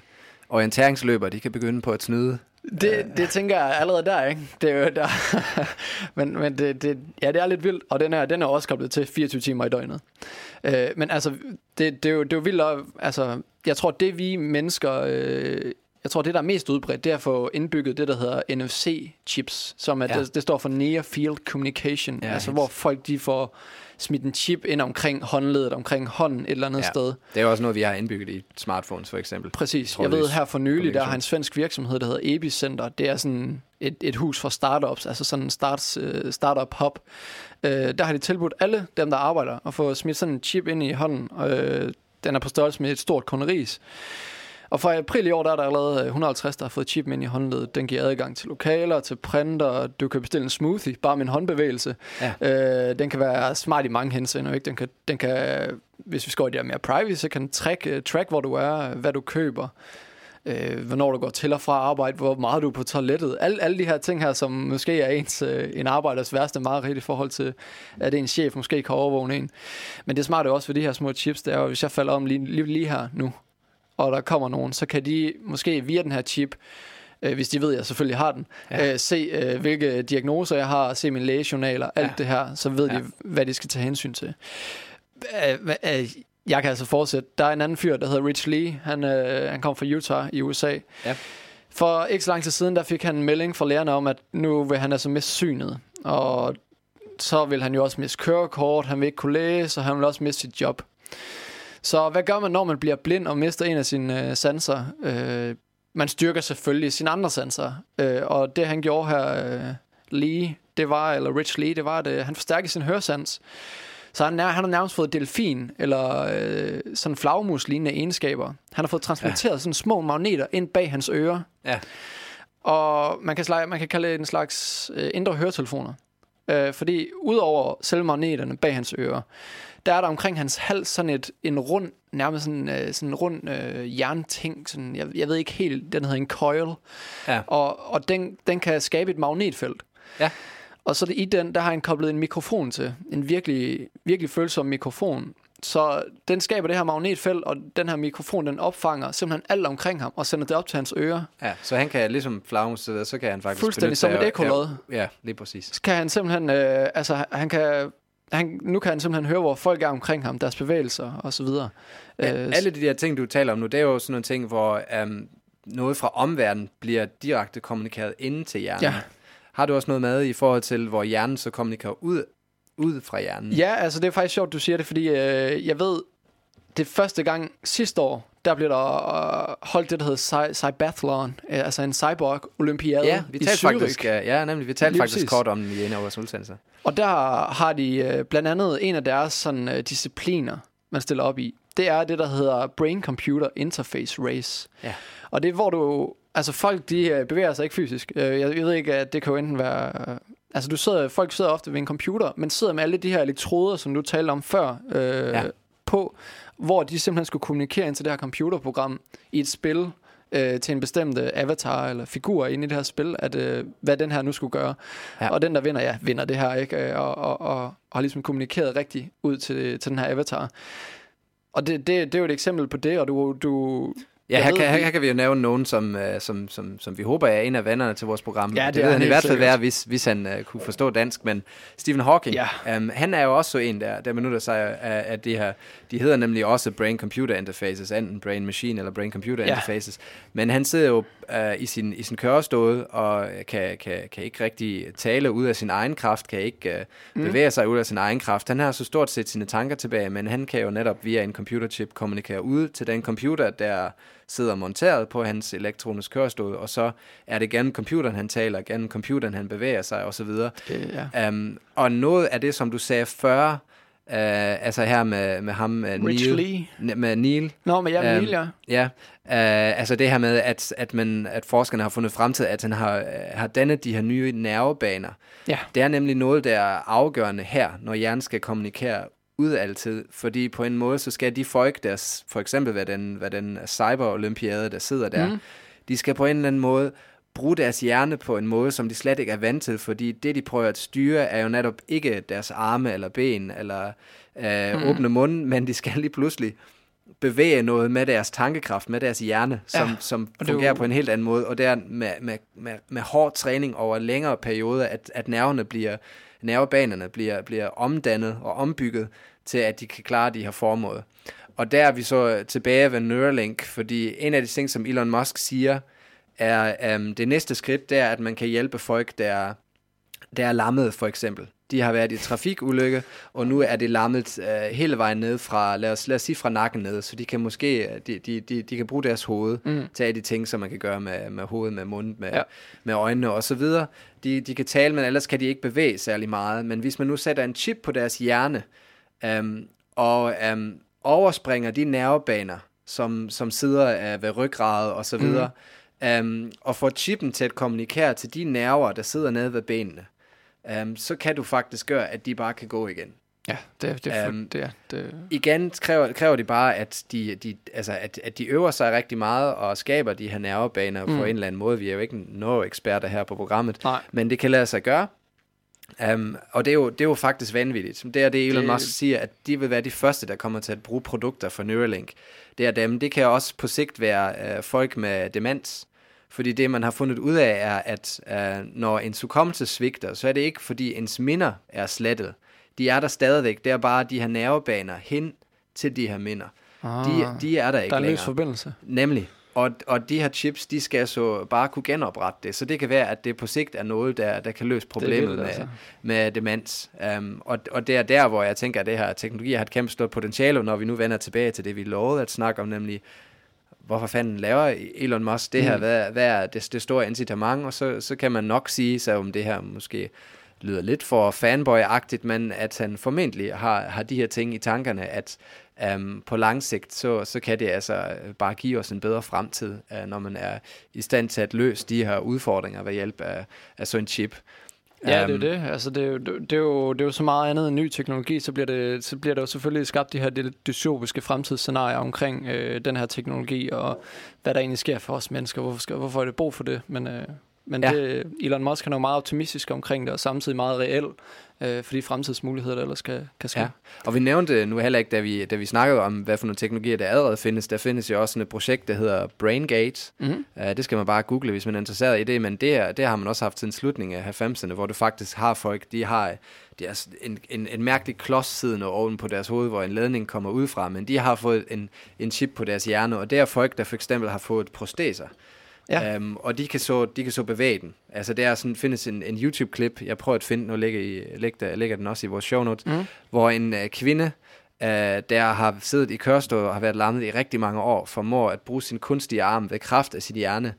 orienteringsløber, de kan begynde på at snyde? Det, det tænker jeg allerede der, ikke? Det er jo der. men men det, det, ja, det er lidt vildt, og den er, den er også koblet til 24 timer i døgnet. Øh, men altså, det, det, er jo, det er jo vildt, og, altså, jeg tror, det vi mennesker, øh, jeg tror, det der er mest udbredt, det er at få indbygget det, der hedder NFC-chips, som er, ja. Det, det står for Near Field Communication, ja, Ja, altså helt. hvor folk de får smidt en chip ind omkring håndledet, omkring hånden et eller andet ja. sted. Det er også noget, vi har indbygget i smartphones, for eksempel. Præcis. Jeg ved er her for nylig, der har en svensk virksomhed, der hedder Epicenter. Det er sådan et, et hus for startups, altså sådan en starts, uh, startup hub. Uh, der har de tilbudt alle dem, der arbejder, at få smidt sådan en chip ind i hånden. Uh, den er på størrelse med et stort kunderis. Og fra april i år, der er der allerede øh, 150, der har fået chipen ind i håndledet. Den giver adgang til lokaler, til printer. Du kan bestille en smoothie, bare med en håndbevægelse. Ja. Øh, den kan være smart i mange henseender. Ikke? Den, kan, den kan, hvis vi skal i det mere privacy, så kan den track, uh, track, hvor du er, hvad du køber, øh, hvornår du går til og fra arbejde, hvor meget du er på toilettet. Alle, alle de her ting her, som måske er ens, øh, en arbejders værste mareridt i forhold til, at en chef måske kan overvåge en. Men det smarte også ved de her små chips, det er jo, hvis jeg falder om lige, lige, lige her nu, og der kommer nogen, så kan de måske via den her chip, øh, hvis de ved, at jeg selvfølgelig har den, ja. øh, se øh, hvilke diagnoser jeg har, se mine lægejournaler, alt Ja. det her, så ved Ja. de, hvad de skal tage hensyn til. Øh, øh, jeg kan altså fortsætte. Der er en anden fyr, der hedder Rich Lee. Han, øh, han kom fra Utah i USA. Ja. For ikke så lang tid siden, der fik han en melding fra lærerne om, at nu vil han altså miste synet. Og så vil han jo også miste kørekort, han vil ikke kunne læse, og han vil også miste sit job. Så hvad gør man, når man bliver blind og mister en af sine øh, sanser? Øh, man styrker selvfølgelig sine andre sanser. Øh, og det han gjorde her, øh, Lee, det var, eller Rich Lee, det var, at øh, han forstærkede sin høresans. Så han, er, han har nærmest fået delfin, eller øh, sådan flagmus-lignende egenskaber. Han har fået transmitteret ja. sådan små magneter ind bag hans ører. Ja. Og man kan, slag, man kan kalde det en slags øh, indre høretelefoner. Øh, fordi udover selve magneterne bag hans ører, der er der omkring hans hals sådan et, en rund, nærmest sådan, øh, sådan en rund øh, jernting. Sådan, jeg, jeg ved ikke helt, den hedder en coil. Ja. Og, og den, den kan skabe et magnetfelt. Ja. Og så det, i den, der har han koblet en mikrofon til. En virkelig, virkelig følsom mikrofon. Så den skaber det her magnetfelt, og den her mikrofon, den opfanger simpelthen alt omkring ham, og sender det op til hans ører. Ja, så han kan ligesom flagmus, så så kan han faktisk Fuldstændig som et ekkolod. Ja, ja, lige præcis. Så kan han simpelthen, øh, altså han kan, han, nu kan han simpelthen høre, hvor folk er omkring ham, deres bevægelser og så videre. Ja, Øh, alle de der ting, du taler om nu, det er jo sådan nogle ting, hvor um, noget fra omverdenen bliver direkte kommunikeret ind til hjernen. Ja. Har du også noget med i forhold til, hvor hjernen så kommunikerer ud, ud fra hjernen? Ja, altså det er faktisk sjovt, du siger det, fordi øh, jeg ved, det første gang sidste år, der blev der øh, holdt det, der hedder Cy- Cybathlon, øh, altså en cyborg-olympiade Ja, vi i talte Zürich. faktisk, ja, nemlig, vi talte Lige faktisk præcis. kort om den i en af vores udsendelser. Og der har de øh, blandt andet en af deres sådan, discipliner, man stiller op i. Det er det, der hedder Brain-Computer Interface Race. Ja. Og det er, hvor du... Altså, folk, de bevæger sig ikke fysisk. Jeg, ved ikke, at det kan jo enten være... Altså, du sidder, folk sidder ofte ved en computer, men sidder med alle de her elektroder, som du talte om før, øh, ja. på, hvor de simpelthen skulle kommunikere ind til det her computerprogram i et spil, øh, til en bestemt øh, avatar eller figur inde i det her spil, at øh, hvad den her nu skulle gøre. Ja. Og den, der vinder, ja, vinder det her, ikke? Øh, Og, og, og, og har ligesom kommunikeret rigtigt ud til, til den her avatar. Og det, det, det er jo et eksempel på det, og du, du Ja, Jeg her ved, kan, vi- her, her kan vi jo nævne nogen, som, øh, som, som, som vi håber er en af vennerne til vores program. Ja, det, det ved han i hvert fald være, hvis, hvis han uh, kunne forstå dansk. Men Stephen Hawking, Ja. um, han er jo også så en, der, der benytter sig af, af det her. De hedder nemlig også brain-computer interfaces, enten brain-machine eller brain-computer Ja. interfaces. Men han sidder jo uh, i sin, i sin kørestol og kan, kan, kan ikke rigtig tale ud af sin egen kraft, kan ikke uh, Mm. bevæge sig ud af sin egen kraft. Han har så stort set sine tanker tilbage, men han kan jo netop via en computerchip kommunikere ud til den computer, der sidder monteret på hans elektroniske kørestol, og så er det gennem computeren, han taler, gennem computeren, han bevæger sig osv. Det, ja. Um, og noget af det, som du sagde før, uh, altså her med, med ham, uh, Rich Neil, Lee. Med Neil, Nå, men jeg Øhm, vil, ja. Ja, øh, altså det her med, at, at, man, at forskerne har fundet frem til, at han har, øh, har dannet de her nye nervebaner. Ja. Det er nemlig noget, der er afgørende her, når hjernen skal kommunikere ud altid, fordi på en måde, så skal de folk, der for eksempel hvad den, hvad den cyber-olympiade, der sidder der, mm. de skal på en eller anden måde bruge deres hjerne på en måde, som de slet ikke er vant til, fordi det, de prøver at styre, er jo netop ikke deres arme eller ben eller øh, mm. åbne munden, men de skal lige pludselig bevæge noget med deres tankekraft, med deres hjerne, som, Ja, som er fungerer jo- på en helt anden måde, og det er med, med, med, med hård træning over længere perioder, at, at nerverne bliver, nervebanerne bliver, bliver omdannet og ombygget til, at de kan klare de her formål. Og der er vi så tilbage ved Neuralink, fordi en af de ting, som Elon Musk siger, er um, det næste skridt, det er, at man kan hjælpe folk, der, der er lammet for eksempel. De har været i trafikulykke, og nu er det lammet uh, hele vejen ned fra, lad os, lad os sige fra nakken ned, så de kan måske, øh, de, de, de, de kan bruge deres hoved mm. til alle de ting, som man kan gøre med, med hovedet, med munden, med, ja. med øjnene og så videre. De, de kan tale, men ellers kan de ikke bevæge særlig meget. Men hvis man nu sætter en chip på deres hjerne, um, og um, overspringer de nervebaner, som, som sidder uh, ved ryggradet og så videre, mm. um, og får chippen til at kommunikere til de nerver, der sidder nede ved benene, um, så kan du faktisk gøre, at de bare kan gå igen. Ja, det, det, er Øhm, um, det, er- det, Igen kræver, kræver de bare, at de, de, altså at, at de øver sig rigtig meget og skaber de her nervebaner mm. på en eller anden måde. Vi er jo ikke noget eksperter her på programmet, Nej. men det kan lade sig gøre. Um, og det er, jo, det er jo faktisk vanvittigt. Det er det, Elon Det- Musk siger, at de vil være de første, der kommer til at bruge produkter for Neuralink. Det er dem. Det kan også på sigt være uh, folk med demens. Fordi det, man har fundet ud af, er, at uh, når en hukommelse svigter, så er det ikke, fordi ens minder er slettet. De er der stadigvæk. Det er bare de her nervebaner hen til de her minder. Ah, De, de er der ikke der er en længere. forbindelse. Nemlig. Og, og de her chips, de skal så bare kunne genoprette det. Så det kan være, at det på sigt er noget, der, der kan løse problemet vildt, med, altså. med demens. Um, og, og det er der, hvor jeg tænker, at det her teknologi har et kæmpe stort potentiale, når vi nu vender tilbage til det, vi lovede at snakke om, nemlig hvorfor fanden laver Elon Musk det her? Mm. Hvad, hvad er det, det store incitament? Og så, så kan man nok sige, så om det her måske lyder lidt for fanboy-agtigt, men at han formentlig har, har de her ting i tankerne, at um, på lang sigt, så, så kan det altså øh, bare give os en bedre fremtid, uh, når man er i stand til at løse de her udfordringer ved hjælp af, af sådan en chip. Ja, det er Øhm, jo det. Altså, det, er jo, det, er jo, det er jo så meget andet end ny teknologi, så bliver, det, så bliver der jo selvfølgelig skabt de her dystopiske fremtidsscenarier omkring øh, den her teknologi, og hvad der egentlig sker for os mennesker. Hvorfor, skal, hvorfor er det brug for det? Men, øh, men Ja. det, Elon Musk han er jo meget optimistisk omkring det, og samtidig meget reel øh, for de fremtidsmuligheder, der ellers kan, kan ske. Ja, og vi nævnte nu heller ikke, da vi, da vi snakkede om, hvad for nogle teknologier, der allerede findes. Der findes jo også sådan et projekt, der hedder BrainGate. Mm-hmm. Uh, det skal man bare google, hvis man er interesseret i det, men det, er- det har man også haft siden slutningen af 90'erne, hvor du faktisk har folk, de har de har en, en, en mærkelig klods siddende oven på deres hoved, hvor en ledning kommer ud fra, men de har fået en, en chip på deres hjerne, og det er folk, der for eksempel har fået prosteser. Ja. Um, og de kan, så, de kan så bevæge den. Altså der er sådan, findes en, en YouTube-klip, jeg prøver at finde, nu ligger, i, ligger, ligger den også i vores show notes, Mm. hvor en uh, kvinde, uh, der har siddet i kørestol og har været lammet i rigtig mange år, formår at bruge sin kunstige arm ved kraft af sit hjerne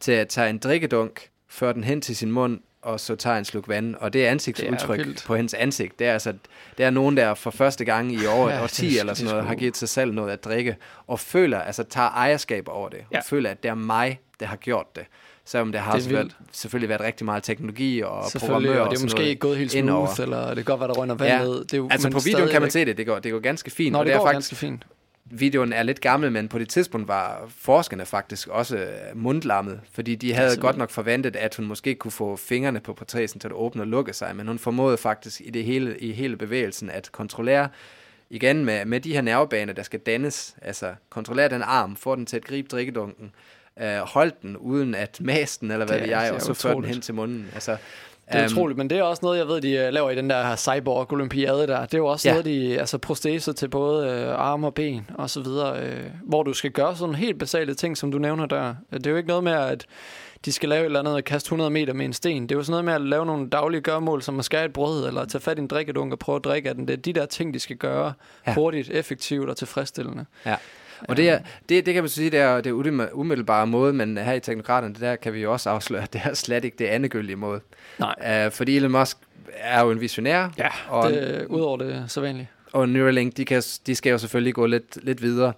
til at tage en drikkedunk, føre den hen til sin mund, og så tager en sluk vand. Og det ansigtsudtryk Det på hendes ansigt. Det er altså, det er nogen, der for første gang i over Ja, et det årti er- eller det er sådan noget, har givet sig selv noget at drikke, og føler, altså tager ejerskab over det, Ja. og føler, at det er mig, der har gjort det. Selvom det har Det det været, selvfølgelig været rigtig meget teknologi og Selvfølgelig, programmør og det er måske ikke gået helt indover. smooth, eller det kan godt være, der rønner vand Ja. ned. Det er jo, Altså på videoen kan man se det, det går, det går ganske fint. Nå, og det, er går faktisk, ganske fint. Videoen er lidt gammel, men på det tidspunkt var forskerne faktisk også mundlammet, fordi de havde godt nok forventet, at hun måske kunne få fingrene på portræsen til at åbne og lukke sig, men hun formåede faktisk i det hele, i hele bevægelsen at kontrollere igen med, med de her nervebaner, der skal dannes, altså kontrollere den arm, få den til at gribe drikkedunken, øh, hold den uden at mase den, eller hvad Det er- jeg, det er og så føre den hen til munden. Altså, Det er øhm, utroligt, men det er også noget, jeg ved, de øh, laver i den der cyborg olympiade der. Det er jo også Ja. noget, de, altså prosteser til både øh, arme og ben og så videre, øh, hvor du skal gøre sådan helt basale ting, som du nævner der. Det er jo ikke noget med, at de skal lave et eller andet og kaste 100 meter med en sten. Det er jo sådan noget med at lave nogle daglige gørmål, som at skære et brød, eller tage fat i en drikkedunk og prøve at drikke af den. Det er de der ting, de skal gøre ja. hurtigt, effektivt og tilfredsstillende. Ja. Og det, er, det, det kan man sige, det er det er umiddel- umiddelbare måde, men her i Teknokraterne, der kan vi jo også afsløre, at det er slet ikke det andegyldige måde. Nej. Uh, fordi Elon Musk er jo en visionær, Ja, og, det er udover det sædvanlige. og Neuralink, de, kan, de skal jo selvfølgelig gå lidt, lidt videre.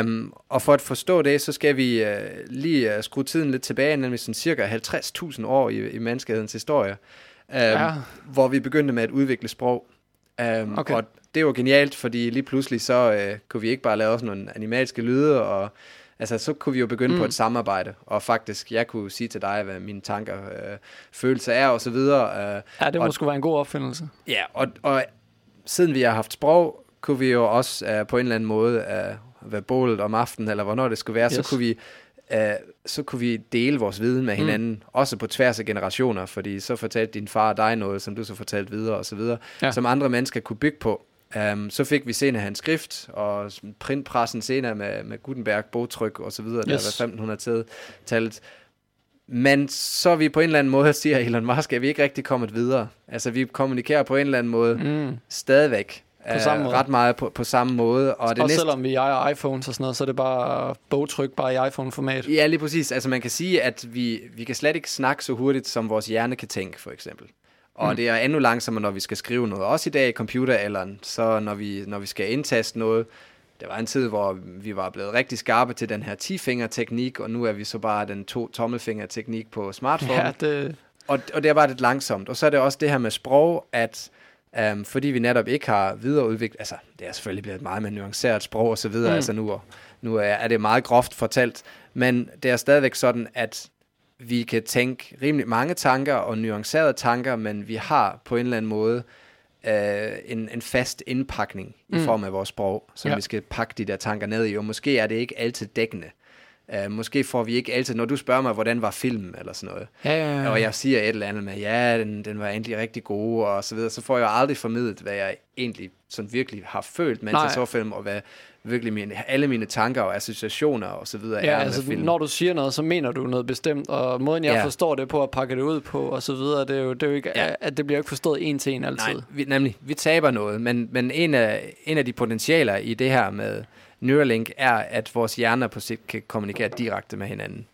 Um, og for at forstå det, så skal vi uh, lige uh, skrue tiden lidt tilbage, nemlig sådan cirka 50.000 år i, i menneskehedens historie, um, Ja. hvor vi begyndte med at udvikle sprog. Um, Okay. Og det var genialt, fordi lige pludselig så uh, kunne vi ikke bare lave også nogle animalske lyde, og altså, så kunne vi jo begynde mm. på Mm. et samarbejde, og faktisk, jeg kunne sige til dig, hvad mine tanker, uh, følelser er, og så videre. Uh, Ja, det Og- må sgu være en god opfindelse. Ja, og, og siden vi har haft sprog, kunne vi jo også uh, på en eller anden måde uh, være bålet om aftenen, eller hvornår det skulle være, yes. så kunne vi uh, så kunne vi dele vores viden med Mm. hinanden, mm. også på tværs af generationer, fordi så fortalte din far dig noget, som du så fortalte videre, og så videre. Ja. som andre mennesker kunne bygge på. Um, så fik vi senere hans skrift, og printpressen senere med, med Gutenberg, bogtryk og så videre, der Yes. var 1500-tallet. Men så er vi på en eller anden måde, siger Elon Musk, at vi ikke rigtig kommet videre. Altså vi kommunikerer på en eller anden måde Mm. stadigvæk På samme måde. ret meget på, på samme måde. Og det Og næste, selvom vi ejer iPhones og sådan noget, så er det bare bogtryk bare i iPhone-format. Ja, lige præcis. Altså man kan sige, at vi, vi kan slet ikke snakke så hurtigt, som vores hjerne kan tænke, for eksempel. Og mm. Det er endnu langsommere, når vi skal skrive noget. Også i dag i computeralderen, så når vi, når vi skal indtaste noget. Der var en tid, hvor vi var blevet rigtig skarpe til den her 10-finger-teknik, og nu er vi så bare den to tommelfinger-teknik på smartphone. Ja, det, Og, og det er bare lidt langsomt. Og så er det også det her med sprog, at um, fordi vi netop ikke har videreudviklet, altså det er selvfølgelig blevet et meget mere nuanceret sprog og så videre, mm. Altså nu, er- nu er, er det meget groft fortalt, men det er stadigvæk sådan, at vi kan tænke rimelig mange tanker og nuancerede tanker, men vi har på en eller anden måde øh, en, en fast indpakning i Mm. form af vores sprog, som. Ja. vi skal pakke de der tanker ned i, og måske er det ikke altid dækkende. Uh, måske får vi ikke altid, når du spørger mig, hvordan var filmen, eller sådan noget, ja, ja, ja. og jeg siger et eller andet med, ja, den, den var egentlig rigtig god, og så videre, så får jeg aldrig formidlet, hvad jeg egentlig sådan virkelig har følt, mens Nej. jeg så film, og hvad virkelig mine, alle mine tanker og associationer og så videre Ja, er altså med film. når du siger noget, så mener du noget bestemt, og måden jeg Ja. forstår det på at pakke det ud på, og så videre, det er jo, det er jo ikke, Ja. at det bliver ikke forstået en til en altid. Nej, vi, nemlig, vi taber noget, men, men en, af, en af de potentialer i det her med Neuralink er, at vores hjerner på sigt kan kommunikere direkte med hinanden.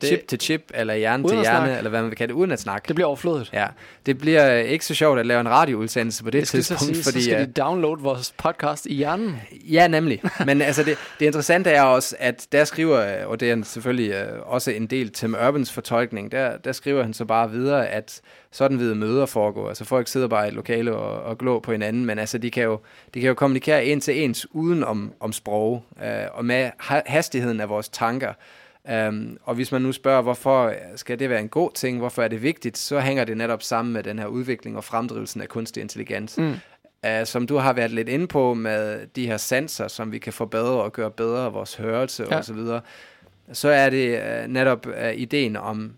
Det- chip til chip, eller hjerne til hjerne, snakke. eller hvad man vil kalde det, uden at snakke. Det bliver overflødigt. Ja, det bliver ikke så sjovt at lave en radioudsendelse på det Jeg tidspunkt, sige, fordi... så skal øh, de downloade vores podcast i hjernen. Ja, nemlig. Men altså, det, det interessante er også, at der skriver, og det er selvfølgelig øh, også en del Tim Urbans fortolkning, der, der skriver han så bare videre, at sådan ved møder foregår. Altså folk sidder bare i et lokale og, og glår på hinanden, men altså, de kan jo, de kan jo kommunikere en til ens uden om, om sprog, øh, og med ha- hastigheden af vores tanker. Um, og hvis man nu spørger, hvorfor skal det være en god ting, hvorfor er det vigtigt, så hænger det netop sammen med den her udvikling og fremdrivelsen af kunstig intelligens. Mm. Uh, som du har været lidt inde på med de her sensorer, som vi kan forbedre og gøre bedre vores hørelse Ja. og så videre, så er det uh, netop uh, ideen om,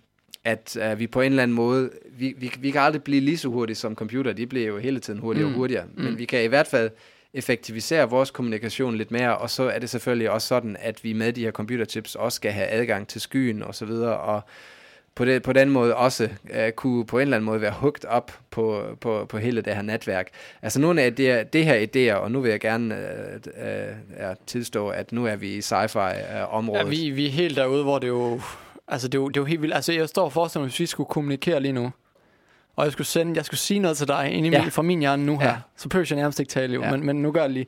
at uh, vi på en eller anden måde, vi, vi, vi kan aldrig blive lige så hurtige som computer, de bliver jo hele tiden hurtigere Mm. og hurtigere, men Mm. vi kan i hvert fald effektivisere vores kommunikation lidt mere, og så er det selvfølgelig også sådan, at vi med de her computerchips også skal have adgang til skyen og så videre, og på, det, på den måde også uh, kunne på en eller anden måde være hooked op på, på, på hele det her netværk. Altså nogle af det, det her idéer, og nu vil jeg gerne uh, uh, tilstå, at nu er vi i sci-fi-området. Ja, vi, vi er helt derude, hvor det jo... Altså, det er jo, det er jo helt vildt. Altså, jeg står og forestiller hvis vi skulle kommunikere lige nu, og jeg skulle, sende, jeg skulle sige noget til dig ind i Ja. min, fra min hjerne nu her, Ja. så behøver jeg nærmest ikke tale jo, Ja. men, men nu gør jeg lige.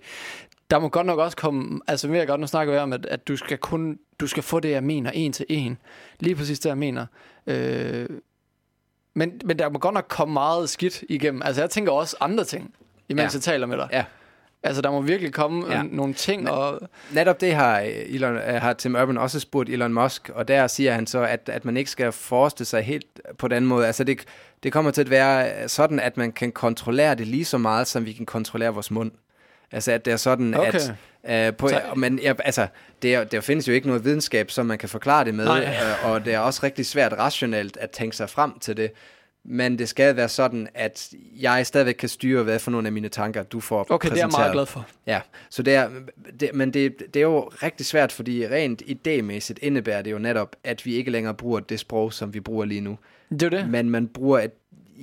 Der må godt nok også komme, altså vil jeg godt, nu snakker vi om, at, at du skal kun, du skal få det, jeg mener, en til en. Lige præcis det, jeg mener. Øh, men, men der må godt nok komme meget skidt igennem. Altså jeg tænker også andre ting, imens Ja. jeg taler med dig. Ja. Altså der må virkelig komme Ja. nogle ting, og Netop det har, Elon, øh, har Tim Urban også spurgt Elon Musk, og der siger han så, at, at man ikke skal forestille sig helt på den måde. Altså det, det kommer til at være sådan, at man kan kontrollere det lige så meget, som vi kan kontrollere vores mund. Altså, at det er sådan, Okay. at... Øh, på, Så- men ja, altså, det er, der findes jo ikke noget videnskab, som man kan forklare det med, øh, og det er også rigtig svært rationelt at tænke sig frem til det. Men det skal være sådan, at jeg stadigvæk kan styre, hvad for nogle af mine tanker, du får Okay, det er jeg præsenteret. meget glad for. Ja, så det er, det, men det, det er jo rigtig svært, fordi rent idémæssigt indebærer det jo netop, at vi ikke længere bruger det sprog, som vi bruger lige nu. Det er det. Men man bruger et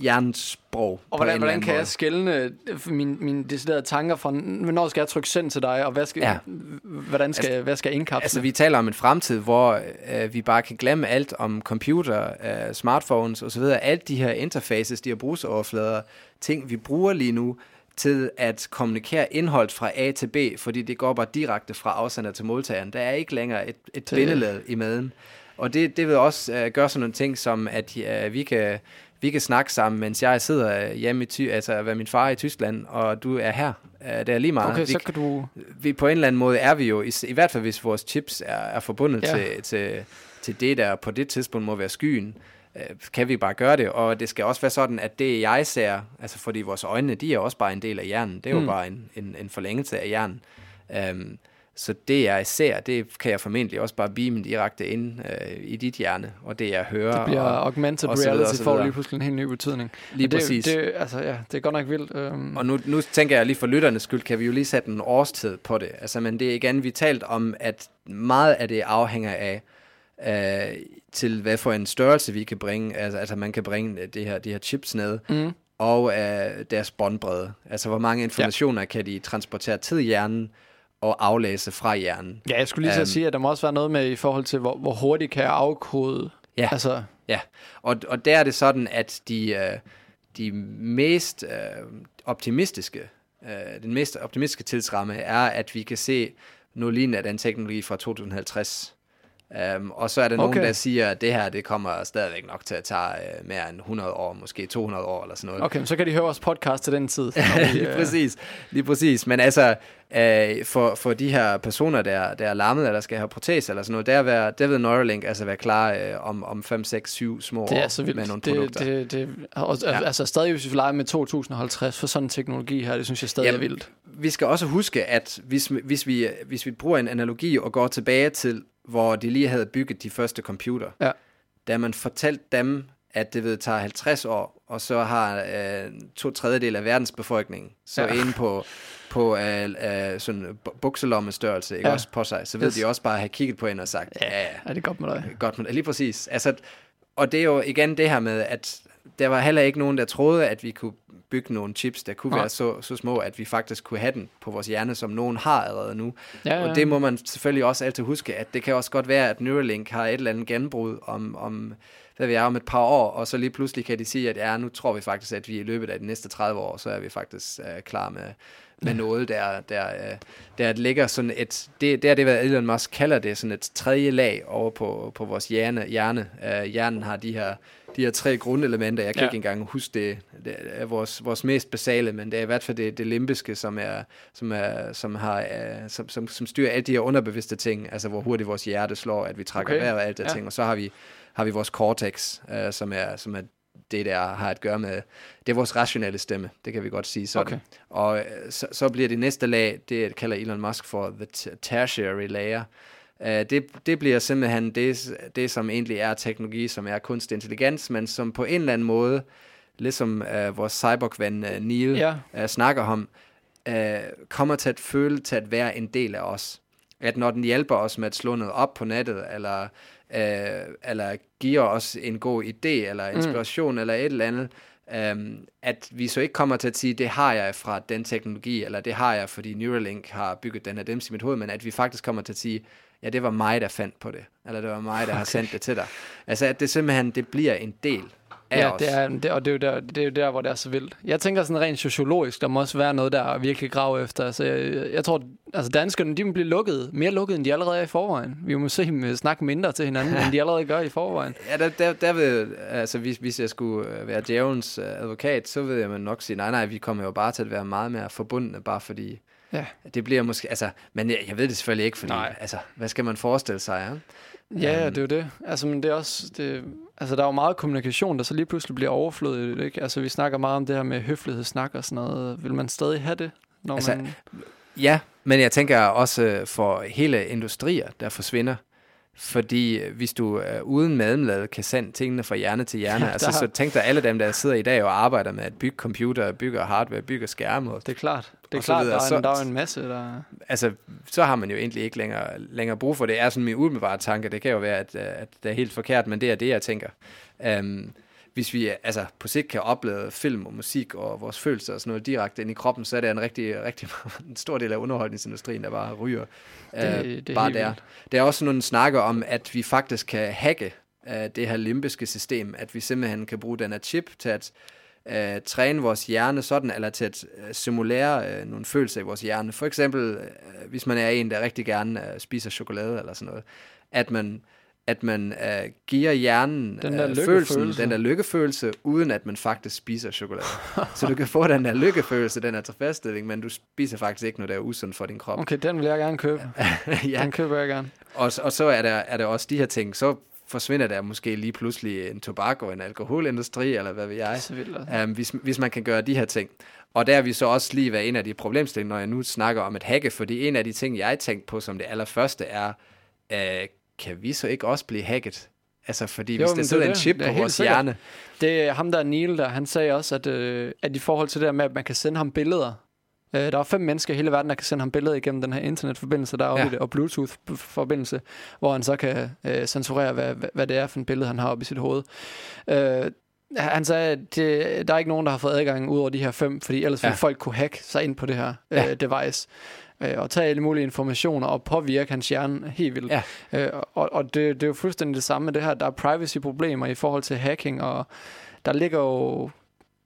jernsprog Og hvordan, hvordan kan jeg anden skælne mine, mine deciderede tanker fra, hvornår skal jeg trykke send til dig, og hvad skal, Ja. hvordan skal, altså, hvad skal jeg indkapsle? Altså, vi taler om en fremtid, hvor øh, vi bare kan glemme alt om computer, øh, smartphones osv. Alt de her interfaces, de her brugsoverflader, ting, vi bruger lige nu, til at kommunikere indhold fra A til B, fordi det går bare direkte fra afsender til modtageren. Der er ikke længere et, et bindeled i maden. Og det, det vil også øh, gøre sådan nogle ting, som at øh, vi kan vi kan snakke sammen, mens jeg sidder hjemme i Ty, altså hvad min far er i Tyskland, og du er her. Øh, det er lige meget. okay, vi, så kan du... vi, på en eller anden måde er vi jo, i, i hvert fald hvis vores chips er, er forbundet Ja. til, til, til det, der på det tidspunkt må være skyen, øh, kan vi bare gøre det. Og det skal også være sådan, at det jeg ser, altså fordi vores øjne, de er også bare en del af hjernen. Det er jo Mm. bare en, en, en forlængelse af hjernen. Um, så det jeg ser, det kan jeg formentlig også bare beame direkte ind øh, i dit hjerne, og det jeg hører. Det bliver og, augmented og så reality, og så får lige pludselig en helt ny betydning. lige Og det, præcis. Det, altså, ja, det er godt nok vildt. Øhm, Og nu, nu tænker jeg lige for lytternes skyld, kan vi jo lige sætte en årstid på det. Altså, men det er igen, vi talt om, at meget af det afhænger af, øh, til hvad for en størrelse vi kan bringe, altså, altså man kan bringe det her, de her chips ned, mm, og øh, deres båndbredde. Altså, hvor mange informationer ja. kan de transportere til hjernen, og aflæse fra hjernen. ja, jeg skulle lige så Øhm. sige, at der må også være noget med i forhold til, hvor, hvor hurtigt kan jeg afkode. Ja. Altså, Ja, og, og der er det sådan, at de, øh, de mest øh, optimistiske, øh, den mest optimistiske tidsramme er, at vi kan se noget lignende af den teknologi fra 2050. Um, og så er der okay. Nogen, der siger, at det her det kommer stadigvæk nok til at tage øh, mere end 100 år, måske 200 år eller sådan noget. okay, så kan de høre vores podcast til den tid. når vi, lige øh, præcis, lige præcis. Men altså, øh, for, for de her personer, der, der er lammet, eller skal have protese eller sådan noget, der, være, der vil Neuralink altså være klar øh, om, om 5, 6, 7 små Det år er så vildt. med nogle det, produkter. det, det, og, ja. Altså stadig, hvis vi leger med 2050 for sådan en teknologi her, det synes jeg stadig Jamen, er vildt. vi skal også huske, at hvis, hvis, vi, hvis vi bruger en analogi og går tilbage til, hvor de lige havde bygget de første computer, Ja. da man fortalte dem, at det ved tager 50 år, og så har øh, to tredjedel af verdens befolkning så Ja. ja. inde på, på øh, øh, sådan bu- bukselommestørrelse, ikke Ja. ja. også på sig, så ved Yes. de også bare have kigget på en og sagt, ja, ja, Er det godt med dig? Godt, men lige præcis. Altså, og det er jo igen det her med, at der var heller ikke nogen, der troede, at vi kunne bygge nogle chips, der kunne Nej. være så, så små, at vi faktisk kunne have den på vores hjerne, som nogen har allerede nu. Ja, ja. Og det må man selvfølgelig også altid huske, at det kan også godt være, at Neuralink har et eller andet genbrud om, om hvad vi er om et par år, og så lige pludselig kan de sige, at ja, nu tror vi faktisk, at vi i løbet af de næste 30 år, så er vi faktisk øh, klar med, med noget, der, der, øh, der ligger sådan et, det, det er det, hvad Elon Musk kalder det, sådan et tredje lag over på, på vores hjerne. hjerne. Uh, hjernen har de her, de her tre grundelementer, jeg kan Ja. ikke engang huske det, det er vores, vores mest basale, men det er i hvert fald det, det limbiske, som er, som er, som har, uh, som, som, som styrer alle de her underbevidste ting, altså hvor hurtigt vores hjerte slår, at vi trækker Okay. vejret og alt det Ja. ting, og så har vi, har vi vores cortex, uh, som er, som er det, der har at gøre med, det er vores rationelle stemme, det kan vi godt sige sådan. Okay. Og øh, så, så bliver det næste lag, det kalder Elon Musk for the tertiary layer. Uh, det, det bliver simpelthen det, det, som egentlig er teknologi, som er kunstig intelligens, men som på en eller anden måde, ligesom uh, vores cyborg-ven uh, Neil Ja. uh, snakker om, uh, kommer til at føle til at være en del af os. At når den hjælper os med at slå noget op på nettet, eller, uh, eller giver os en god idé, eller inspiration, mm. eller et eller andet, um, at vi så ikke kommer til at sige, det har jeg fra den teknologi, eller det har jeg, fordi Neuralink har bygget den her dims i mit hoved, men at vi faktisk kommer til at sige, ja, det var mig, der fandt på det, eller det var mig, der okay. har sendt det til dig. Altså, at det simpelthen, det bliver en del af Ja, os. det er, det, og det er, jo der, det er jo der, hvor det er så vildt. Jeg tænker sådan rent sociologisk, der må også være noget, der er virkelig grav efter. Altså, jeg, jeg tror, altså danskerne, de må blive lukket, mere lukket, end de allerede er i forvejen. Vi må se dem øh, snakke mindre til hinanden, end de allerede gør i forvejen. Ja, der, der, der vil, altså hvis, hvis jeg skulle øh, være djævelens øh, advokat, så vil jeg nok sige, nej, nej, vi kommer jo bare til at være meget mere forbundne, bare fordi Ja. det bliver måske, altså, men jeg, jeg ved det selvfølgelig ikke, fordi, Nej. altså, hvad skal man forestille sig, ja? Ja, Øhm. det er jo det. Altså, men det er også, det, altså, der er jo meget kommunikation, der så lige pludselig bliver overflødigt, ikke? Altså, vi snakker meget om det her med høflighedssnak og sådan noget. Vil man stadig have det, når Altså, man... Ja, men jeg tænker også øh, for hele industrier, der forsvinder. Fordi øh, hvis du øh, uden madmlad kan sende tingene fra hjerne til hjerne, Ja, altså, så tænk dig alle dem, der sidder i dag og arbejder med at bygge computer, bygger hardware, bygger skærme. Og, Det er klart. Det er klart, videre. der er, en, der er en masse, der... altså, så har man jo egentlig ikke længere, længere brug for det. er sådan min umiddelbare tanke. Det kan jo være, at, øh, at det er helt forkert, men det er det, jeg tænker. Um, hvis vi altså, på sigt kan opleve film og musik og vores følelser og sådan noget direkte ind i kroppen, så er det en rigtig, rigtig en stor del af underholdningsindustrien, der bare ryger Det- øh, det bare der. vildt. Der er også nogle snakker om, at vi faktisk kan hacke uh, det her limbiske system, at vi simpelthen kan bruge den her chip til at uh, træne vores hjerne sådan, eller til at uh, simulere uh, nogle følelser i vores hjerne. For eksempel, uh, hvis man er en, der rigtig gerne uh, spiser chokolade eller sådan noget, at man at man uh, giver hjernen Den der øh, følelsen, den der lykkefølelse, uden at man faktisk spiser chokolade. så du kan få den der lykkefølelse, den her tilfredsstilling, men du spiser faktisk ikke noget, der er usundt for din krop. Okay, den vil jeg gerne købe. ja. Den køber jeg gerne. Og, og så er der, er der også de her ting, så forsvinder der måske lige pludselig en tobak og en alkoholindustri, eller hvad ved jeg, um, hvis, hvis man kan gøre de her ting. Og der er vi så også lige været en af de problemstillinger, når jeg nu snakker om at hacke, fordi en af de ting, jeg tænkte på som det allerførste er, uh, kan vi så ikke også blive hacket? Altså, fordi Jo, hvis der det sidder er en det. chip Det er på vores sikkert. hjerne, Det er ham der, Neil, der, han sagde også, at, øh, at i forhold til det der med, at man kan sende ham billeder. Øh, der er fem mennesker i hele verden, der kan sende ham billeder igennem den her internetforbindelse, der er Ja. i det, og Bluetooth-forbindelse, hvor han så kan øh, censurere, hvad, hvad, det er for en billede, han har oppe i sit hoved. Øh, han sagde, at det, der er ikke nogen, der har fået adgang ud over de her fem, fordi ellers ville Ja. folk kunne hacke sig ind på det her øh, Ja. device øh, og tage alle mulige informationer og påvirke hans hjerne helt vildt. Ja. Øh, og og det, det er jo fuldstændig det samme med det her. Der er privacy-problemer i forhold til hacking, og der ligger jo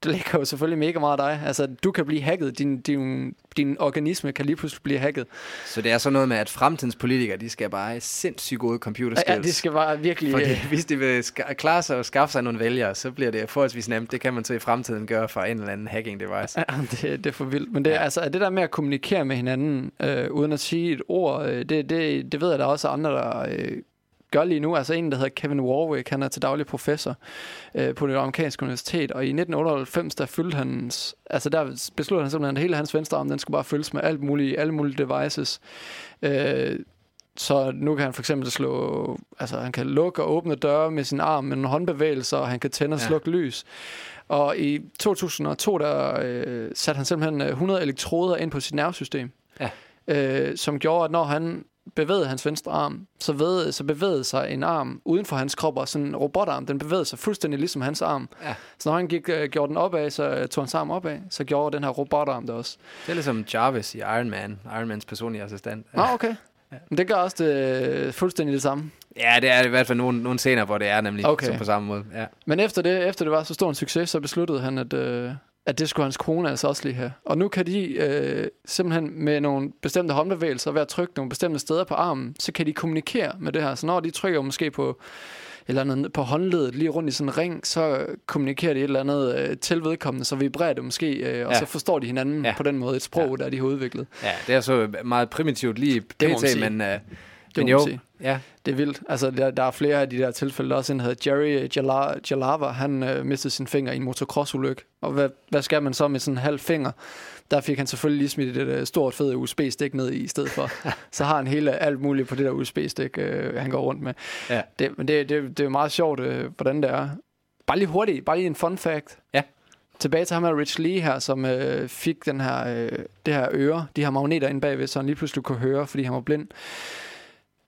der ligger jo selvfølgelig mega meget af dig. Altså, du kan blive hacket. Din, din, din organisme kan lige pludselig blive hacket. så det er så noget med, at fremtidens politikere, de skal bare have sindssygt gode computer skills. Ja, det skal bare virkelig... Fordi øh, hvis de vil klare sig og skaffe sig nogle vælgere, så bliver det forholdsvis nemt. Det kan man så i fremtiden gøre fra en eller anden hacking device. Ja, det, det er for vildt. Men det. Ja. altså, det der med at kommunikere med hinanden, øh, uden at sige et ord, øh, det, det, det ved jeg, der er også andre, der øh, gør lige nu. Altså en, der hedder Kevin Warwick, han er til daglig professor øh, på det amerikanske universitet, og i 1998, der fyldte hans, altså der besluttede han simpelthen, at hele hans venstre arm, den skulle bare fyldes med alt muligt, alle mulige devices. Øh, så nu kan han for eksempel slå, altså han kan lukke og åbne døre med sin arm med nogle håndbevægelser, og han kan tænde og Ja. slukke lys. Og i 2002, der øh, satte han simpelthen øh, 100 elektroder ind på sit nervesystem, Ja. øh, som gjorde, at når han bevægede hans venstre arm, så, ved, så bevægede sig en arm uden for hans krop, og sådan en robotarm, den bevægede sig fuldstændig ligesom hans arm. Ja. Så når han gik, øh, gjorde den opad, så øh, tog hans arm opad, så gjorde den her robotarm det også. Det er ligesom Jarvis i Iron Man. Iron Mans personlige assistent. Nå, okay. Men det gør også det, øh, fuldstændig det samme. Ja, det er i hvert fald nogle, nogle scener, hvor det er nemlig okay. så på samme måde. Ja. Men efter det, efter det var så stor en succes, så besluttede han, at, øh, at det skulle hans kone altså også lige have. Og nu kan de øh, simpelthen med nogle bestemte håndbevægelser ved at trykke nogle bestemte steder på armen, så kan de kommunikere med det her. Så når de trykker måske på eller andet på håndledet lige rundt i sådan en ring, så kommunikerer de et eller andet øh, til vedkommende, så vibrerer det måske, øh, og Ja. så forstår de hinanden Ja. på den måde, et sprog, der de har udviklet. ja, det er så meget primitivt lige pt, men, Det men jo, sige. Ja, Det er vildt. Altså, der, der er flere af de der tilfælde. Der er også en, der hedder Jerry Jala- Jalava. Han øh, mistede sin finger i en motocross-ulykke. Og hvad, hvad skal man så med sådan en halv finger? Der fik han selvfølgelig lige smidt et øh, stort, fedt USB-stik ned i, i stedet for. så har han hele alt muligt på det der USB-stik, øh, han går rundt med. Ja. Det, men det, det, det er meget sjovt, øh, hvordan det er. Bare lige hurtigt, bare lige en fun fact. Ja. Tilbage til ham her Rich Lee her, som øh, fik den her, øh, det her øre, de her magneter inde bagved, så han lige pludselig kunne høre, fordi han var blind.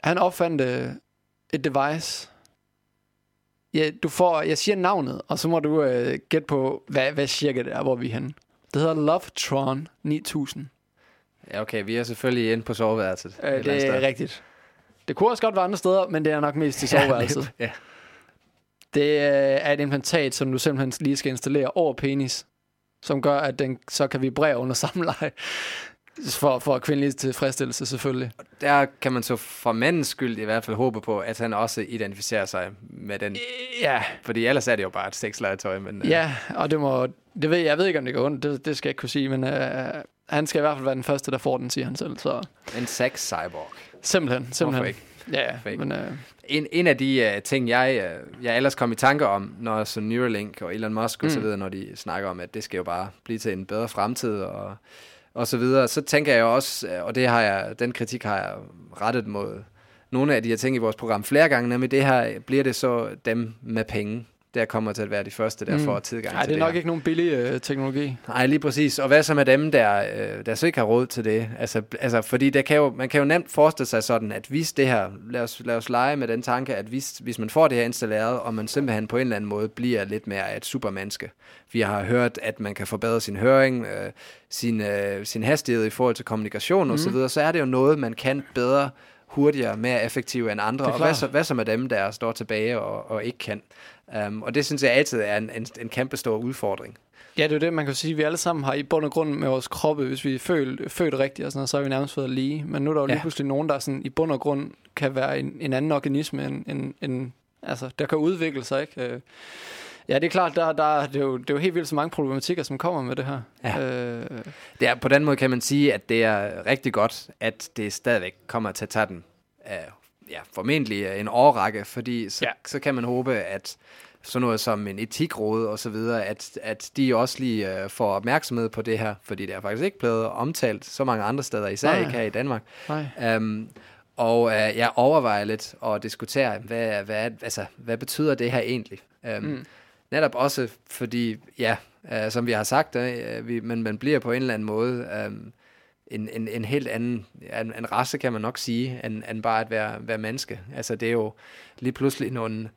Han opfandt øh, et device. Ja, du får, jeg siger navnet, og så må du øh, gætte på, hvad, hvad cirka det er, hvor vi er henne. Det hedder Lovetron 9000. ja, okay, vi er selvfølgelig inde på soveværelset. et Øh, det er sted. rigtigt. Det kunne også godt være andre steder, men det er nok mest i soveværelset. Ja, Det øh, er et implantat, som du simpelthen lige skal installere over penis, som gør, at den så kan vibrere under samleje. For, for kvindelig tilfredsstillelse selvfølgelig. der kan man så for mandens skyld i hvert fald håbe på, at han også identificerer sig med den. Ja, Fordi ellers er det jo bare et sexlegetøj. Men, øh, ja og det må... Det ved, jeg ved ikke, om det går ondt. Det, det skal jeg ikke kunne sige, men øh, han skal i hvert fald være den første, der får den, siger han selv. Så En sex-cyborg. simpelthen, simpelthen. Hvorfor ikke? Ja, ikke? men øh, En, en af de uh, ting, jeg, uh, jeg ellers kom i tanke om, når så Neuralink og Elon Musk og så Mm. videre, når de snakker om, at det skal jo bare blive til en bedre fremtid, og, og så videre, så tænker jeg også, og det har jeg, den kritik har jeg rettet mod nogle af de her ting i vores program flere gange, nemlig det her, bliver det så dem med penge, der kommer til at være de første, der mm. får tilgang Nej, til det er det nok her. ikke nogen billig øh, teknologi. Nej, lige præcis. Og hvad så med dem, der, øh, der så ikke har råd til det? Altså, altså fordi der kan jo, man kan jo nemt forestille sig sådan, at hvis det her, lad os, lad os lege med den tanke, at hvis, hvis man får det her installeret, og man simpelthen på en eller anden måde bliver lidt mere et supermenneske. Vi har hørt, at man kan forbedre sin høring, øh, sin, øh, sin hastighed i forhold til kommunikation osv., så, så er det jo noget, man kan bedre, hurtigere, mere effektivt end andre. Er Og hvad så, hvad så med dem, der står tilbage og, og ikke kan? Um, og det synes jeg altid er en, en, en kæmpe stor udfordring. Ja, det er jo det, man kan sige. Vi alle sammen har i bund og grund med vores kroppe, hvis vi er født, født rigtigt og sådan noget, så er vi nærmest været lige. Men nu er der jo lige Ja. pludselig nogen, der sådan, i bund og grund kan være en, en anden organisme, end, end, end, altså, der kan udvikle sig. Ikke? Øh, Ja, det er klart, der, der, det, er jo, det er jo helt vildt så mange problematikker, som kommer med det her. Ja. Øh, Det er, på den måde kan man sige, at det er rigtig godt, at det stadigvæk kommer til at tage den af, ja, formentlig en årrække, fordi så, Ja. så kan man håbe, at sådan noget som en etikråd og så videre, at, at de også lige uh, får opmærksomhed på det her, fordi det er faktisk ikke blevet omtalt så mange andre steder, især Nej. ikke her i Danmark. nej. Um, og uh, jeg overvejer lidt at diskutere, hvad, hvad, altså, hvad betyder det her egentlig? Um, Mm. Netop også fordi, ja, uh, som vi har sagt, uh, vi, men man bliver på en eller anden måde um, en, en, en helt anden en, en race, kan man nok sige, end, end bare at være, være menneske. Altså det er jo lige pludselig nogle...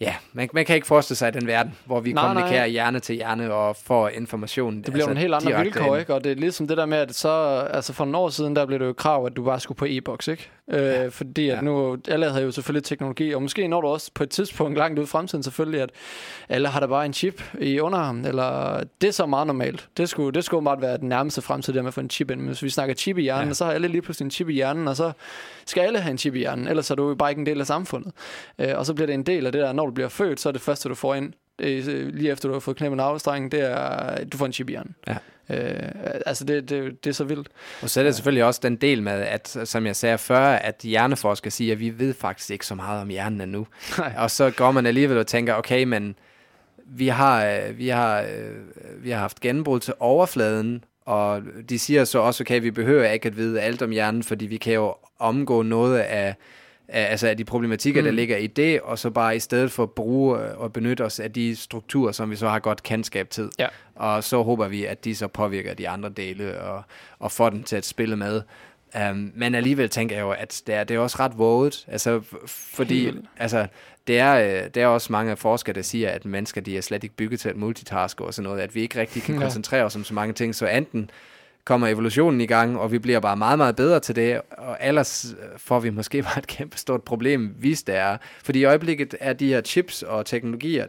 Ja, man, man kan ikke forestille sig den verden, hvor vi Nej, kommunikerer nej. hjerne til hjerne og får information. Det bliver altså, en helt andre vilkår, ind. ikke? Og det er ligesom det der med, at så, altså for nogle år siden, der blev det jo krav, at du bare skulle på e-boks, ikke? Øh, Ja. fordi at nu, alle havde jo selvfølgelig teknologi, og måske når du også på et tidspunkt langt ud i fremtiden selvfølgelig, at alle har der bare en chip i underarmen, eller det er så meget normalt. Det skulle, det skulle bare være den nærmeste fremtid, der med at få en chip ind. Men hvis vi snakker chip i hjernen, Ja. så har alle lige pludselig en chip i hjernen, og så skal alle have en chip i hjernen, ellers er du jo bare ikke en del af samfundet. Øh, og så bliver det en del af det der, når du bliver født, så er det første, du får ind, øh, lige efter du har fået knæppet en navlestreng, det er, at du får en chip i hjernen. Ja. Øh, altså, det, det, det er så vildt. Og så er der selvfølgelig også den del med, at som jeg sagde før, at hjerneforskere siger, at vi ved faktisk ikke så meget om hjernen endnu. Nej. Og så går man alligevel og tænker, okay, men vi har, øh, vi har, øh, vi har haft gennembrud til overfladen, og de siger så også, okay, vi behøver ikke at vide alt om hjernen, fordi vi kan jo omgå noget af, altså af de problematikker, mm. der ligger i det, og så bare i stedet for bruge øh, og benytte os af de strukturer, som vi så har godt kendskab til. Ja. Og så håber vi, at de så påvirker de andre dele og, og får dem til at spille med. Um, men alligevel tænker jeg jo, at det er, det er også ret våget, altså, fordi Helt altså, det, er, øh, det er også mange forskere, der siger, at mennesker de er slet ikke bygget til at multitaske og sådan noget, at vi ikke rigtig kan koncentrere os om så mange ting, så enten kommer evolutionen i gang, og vi bliver bare meget, meget bedre til det, og ellers øh, får vi måske bare et kæmpe stort problem, hvis det er. Fordi i øjeblikket er de her chips og teknologier,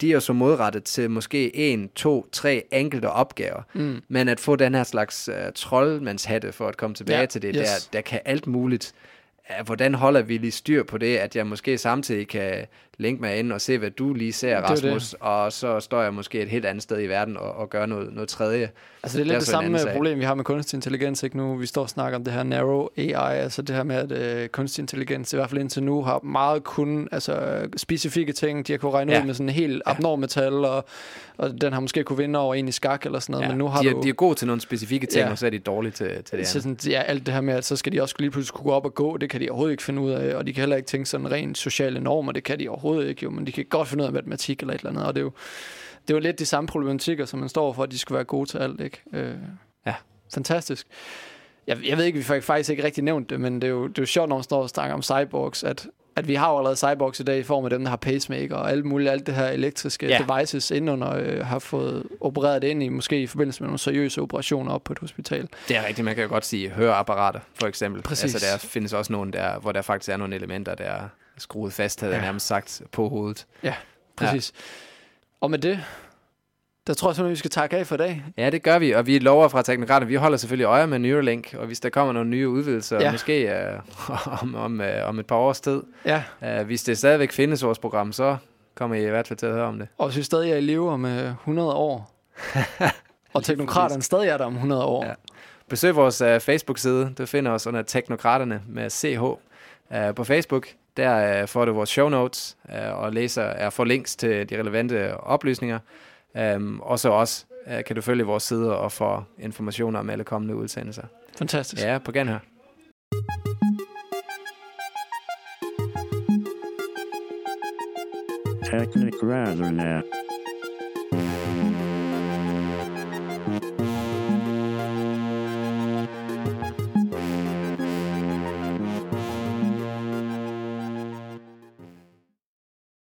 de er så modrettet til måske en, to, tre enkelte opgaver. Mm. Men at få den her slags uh, troldmandshatte, for at komme tilbage Ja, til det, yes. der, der kan alt muligt. Hvordan holder vi lige styr på det, at jeg måske samtidig kan linke mig ind og se, hvad du lige ser, Det er Rasmus, og så står jeg måske et helt andet sted i verden og, og gør noget, noget tredje. Altså det er Det lidt det, en samme problem, vi har med kunstig intelligens, ikke nu? Vi står og snakker om det her narrow AI, altså det her med, at øh, kunstig intelligens, i hvert fald indtil nu, har meget kun altså, specifikke ting, de har kunne regne ja. Ja. ud med sådan en helt Ja. abnorm metal, og, og den har måske kunne vinde over en i skak eller sådan noget, men nu har de, er, du... de er gode til nogle specifikke ting, Ja. ja. og så er de dårlige til, til det Så sådan, ja, alt det her med, at så skal de også lige pludselig kunne gå op og gå, det kan de overhovedet ikke finde ud af, og de kan heller ikke tænke sådan rent sociale normer, det kan de overhovedet ikke jo, men de kan godt finde ud af matematik eller et eller andet, og det er jo, det er jo lidt de samme problematikker, som man står for, at de skal være gode til alt, ikke? Øh, Ja. Fantastisk. Jeg, jeg ved ikke, vi fik faktisk ikke rigtig nævnt det, men det er jo, det er jo sjovt, når man står og snakker om cyborgs, at, at vi har jo allerede cyborgs i dag i form af dem, der har pacemaker og alt muligt, alt det her elektriske Ja. devices indenunder øh, har fået opereret det ind i, måske i forbindelse med nogle seriøse operationer op på et hospital. Det er rigtigt, man kan jo godt sige høreapparater, for eksempel. Præcis. Altså, der findes også nogle, der, hvor der faktisk er nogle elementer, der er skruet fast, havde jeg Ja. nærmest sagt, på hovedet. Præcis. Ja. Og med det, der tror jeg simpelthen, vi skal takke af for i dag. Ja, det gør vi, og vi lover fra Teknokraterne, vi holder selvfølgelig øje med Neuralink, og hvis der kommer nogle nye udvidelser, Ja. ja. måske uh, om, om, uh, om et par års tid, Ja, uh, hvis det stadigvæk findes vores program, så kommer I i hvert fald til at høre om det. og hvis vi stadig er i live om øh, 100 år, og teknokraterne stadig er der om 100 år. Ja. Besøg vores uh, Facebook-side, du finder os under Teknokraterne med CH uh, på Facebook. Der øh, får du vores show notes øh, og læser, er for links til de relevante oplysninger. Øhm, og så også øh, kan du følge vores sider og få informationer om alle kommende udsendelser. Fantastisk. Ja, på genhør. Technic Rather Now.